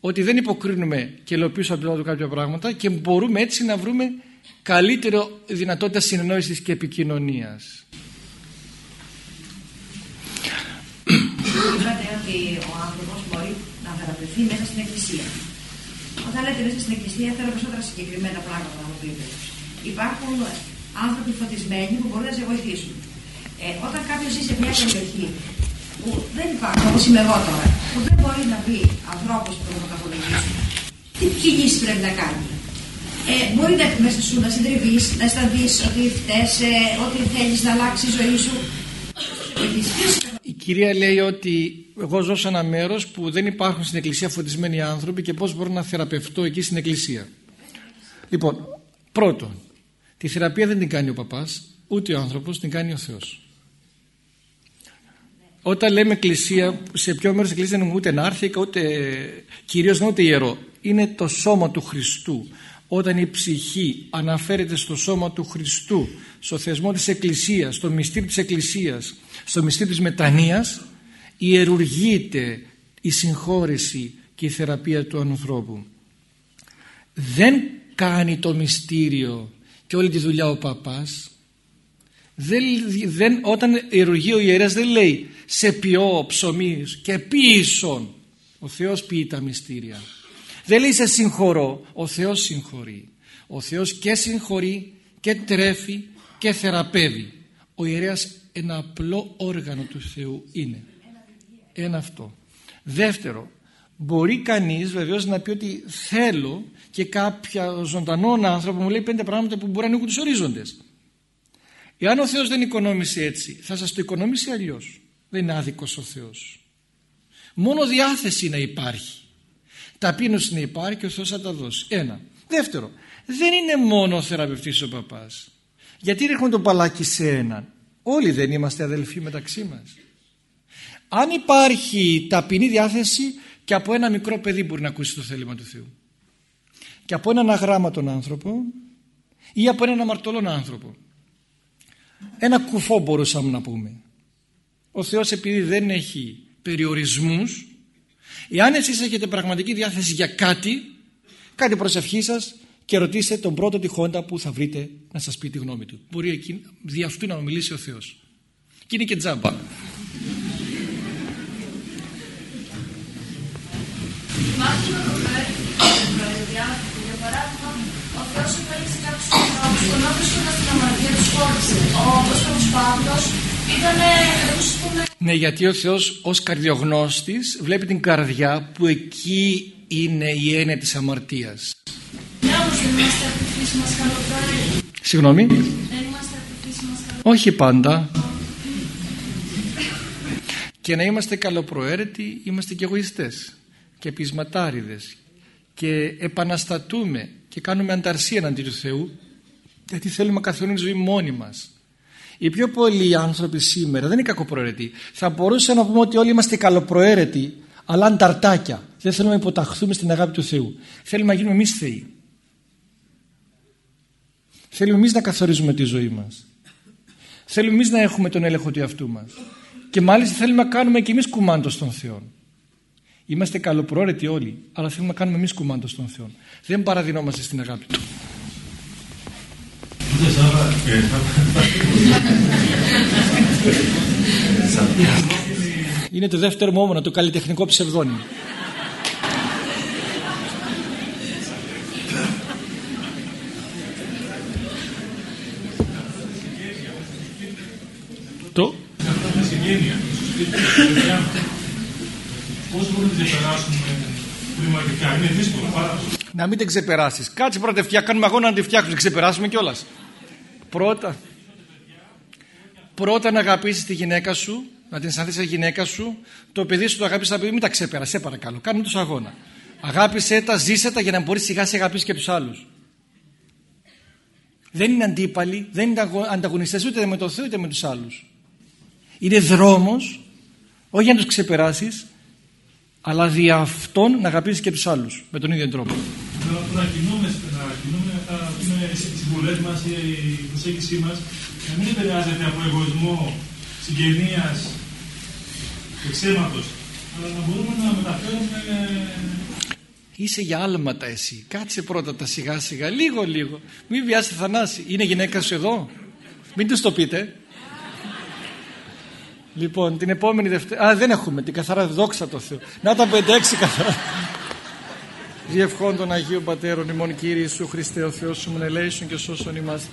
A: ότι δεν υποκρίνουμε και ελοπίσω από του κάποια πράγματα και μπορούμε έτσι να βρούμε καλύτερο δυνατότητα συνεννόησης και επικοινωνίας.
E: Είπατε ότι ο άνθρωπος μπορεί να θεραπευθεί μέσα στην εκκλησία. Όταν λέτε μέσα στην εκκλησία, θέλω περισσότερα συγκεκριμένα πράγματα να μου πείτε. Υπάρχουν άνθρωποι φωτισμένοι που μπορούν να σε βοηθήσουν. Ε, όταν κάποιος ζει σε μια περιοχή που δεν υπάρχουν, όπως είμαι εγώ τώρα, που δεν μπορεί να βρει ανθρώπους που να καθοδηγήσουν, τι κινήσεις πρέπει να κάνει; Ε, μπορεί να μέσα σου να συντριβείς, να αισθανθείς ότι φταίει, ότι θέλεις να αλλάξει η ζωή σου.
A: Η κυρία λέει ότι εγώ ζω σε ένα μέρος που δεν υπάρχουν στην εκκλησία φωτισμένοι άνθρωποι και πώς μπορώ να θεραπευτώ εκεί στην εκκλησία. Λοιπόν, πρώτον, τη θεραπεία δεν την κάνει ο παπάς, ούτε ο άνθρωπος, την κάνει ο Θεός. Όταν λέμε εκκλησία, σε ποιο μέρος της εκκλησίας δεν είναι ούτε νάρθηκα, ούτε κυρίως ούτε ιερό. Είναι το σώμα του Χριστού όταν η ψυχή αναφέρεται στο σώμα του Χριστού, στο θεσμό της Εκκλησίας, στο μυστήριο της Εκκλησίας, στο μυστήριο της μετανοίας, ιερουργείται η συγχώρεση και η θεραπεία του ανθρώπου. Δεν κάνει το μυστήριο και όλη τη δουλειά ο παπάς. Δεν, δεν, όταν ιερουργεί ο ιερέας δεν λέει σε ποιό ψωμί και ποιήσον. Ο Θεός ποιεί τα μυστήρια. Δεν λέει σε συγχωρώ, ο Θεός συγχωρεί. Ο Θεός και συγχωρεί και τρέφει και θεραπεύει. Ο ιερέας ένα απλό όργανο του Θεού είναι. Ένα αυτό. Δεύτερο, μπορεί κανείς βεβαίως να πει ότι θέλω και κάποια ζωντανό άνθρωπο μου λέει πέντε πράγματα που μπορεί να ανοίγουν τους ορίζοντες. Εάν ο Θεός δεν οικονόμησε έτσι, θα σας το οικονομήσει αλλιώς. Δεν είναι άδικος ο Θεός. Μόνο διάθεση να υπάρχει ταπείνωση να υπάρχει και ο Θεός θα τα δώσει. Ένα. Δεύτερο, δεν είναι μόνο ο θεραπευτής ο παπάς. Γιατί ρίχνουμε το παλάκι σε έναν. Όλοι δεν είμαστε αδελφοί μεταξύ μας. Αν υπάρχει ταπεινή διάθεση και από ένα μικρό παιδί μπορεί να ακούσει το θέλημα του Θεού. Και από έναν αγράμματον άνθρωπο ή από έναν αμαρτωλόν άνθρωπο. Ένα κουφό μπορούσαμε να πούμε. Ο Θεός επειδή δεν έχει περιορισμούς Εάν εσείς έχετε πραγματική διάθεση για κάτι, κάντε προσευχή σας και ρωτήστε τον πρώτο τυχόντα που θα βρείτε να σας πει τη γνώμη του. Μπορεί εκεί, δι' αυτού να μιλήσει ο Θεός. Και είναι και τζάμπα.
D: Υπάρχουν για παράδειγμα, ο Θεός επέλεξε κάποιους ανθρώπους ενώ βρίσκοντα την αμαρτία τους φόρτισε. Ο Απόστολος Παύλος ήταν.
A: Ναι, γιατί ο Θεός ως καρδιογνώστης βλέπει την καρδιά που εκεί είναι η έννοια της αμαρτίας.
D: Ναι, όμως δεν είμαστε από τη φύση μας καλοπροαίρετοι.
A: Συγγνώμη.
D: Δεν είμαστε από τη φύση μας καλοπροαίρετοι.
A: Όχι πάντα. Και να είμαστε καλοπροαίρετοι είμαστε και εγωιστές και πεισματάριδες και επαναστατούμε και κάνουμε ανταρσία εναντί του Θεού γιατί θέλουμε να καθορίσουμε τη ζωή μόνοι μας. Οι πιο πολλοί άνθρωποι σήμερα δεν είναι κακοπροαίρετοι. Θα μπορούσαμε να πούμε ότι όλοι είμαστε καλοπροαίρετοι αλλά ανταρτάκια. Δεν θέλουμε να υποταχθούμε στην αγάπη του Θεού. Θέλουμε να γίνουμε εμείς Θεοί. Θέλουμε εμείς να καθορίζουμε τη ζωή μας. Θέλουμε εμείς να έχουμε τον έλεγχο του εαυτού μας. Και μάλιστα θέλουμε να κάνουμε και εμείς κουμάντος στον Θεό. Είμαστε καλοπροαίρετοι όλοι, αλλά θέλουμε να κάνουμε εμείς κουμάντος στον Θεό. Δεν παραδεινόμαστε στην αγάπη του. Είναι το δεύτερο μου όμονα, το καλλιτεχνικό ψευδόνιμο. Το
F: Πώς μπορούμε να ξεπεράσουμε πνευματικά. Είναι δύσκολο πάρα πολύ.
A: Να μην την ξεπεράσεις. Κάτσε πρώτα φτιά, κάνουμε αγώνα να τη φτιάξουμε. Ξεπεράσουμε κιόλας. Πρώτα. Πρώτα να αγαπήσεις τη γυναίκα σου, να την αισθανθεί τη γυναίκα σου, το παιδί σου το αγάπησε, μην τα ξεπεράσει, σε παρακαλώ. Κάνουμε τους αγώνα. Αγάπησε τα, ζήσε τα για να μπορείς σιγά σιγά αγαπήσεις και τους άλλους. Δεν είναι αντίπαλοι, δεν είναι ανταγωνιστές ούτε με τον Θεό ούτε με τους άλλους. Είναι δρόμος, όχι για να τους ξεπεράσεις, αλλά δι' αυτόν να αγαπήσεις και τους άλλους με τον ίδιο τρόπο.
F: Να κινούμε, να κινούμε οι συμβουλές μας, η προσέγγιση μας, να μην επηρεάζεται από εγωισμό, συγγενείας, εξαίματο, αλλά να μπορούμε να μεταφέρουμε.
A: Είσαι για άλματα εσύ. Κάτσε πρώτα τα σιγά σιγά, λίγο λίγο. Μην βιάσει Θανάση. Είναι γυναίκα σου εδώ; Μην τους το πείτε. Λοιπόν, την επόμενη Δευτέρα. Α, δεν έχουμε την καθαρά δόξα τω Θεώ. Να τα 5-6 καθαρά. Διευχών των Αγίων Πατέρων ημών Κύριε Ιησού Χριστέ ο Θεός σου και σώσον ημάς.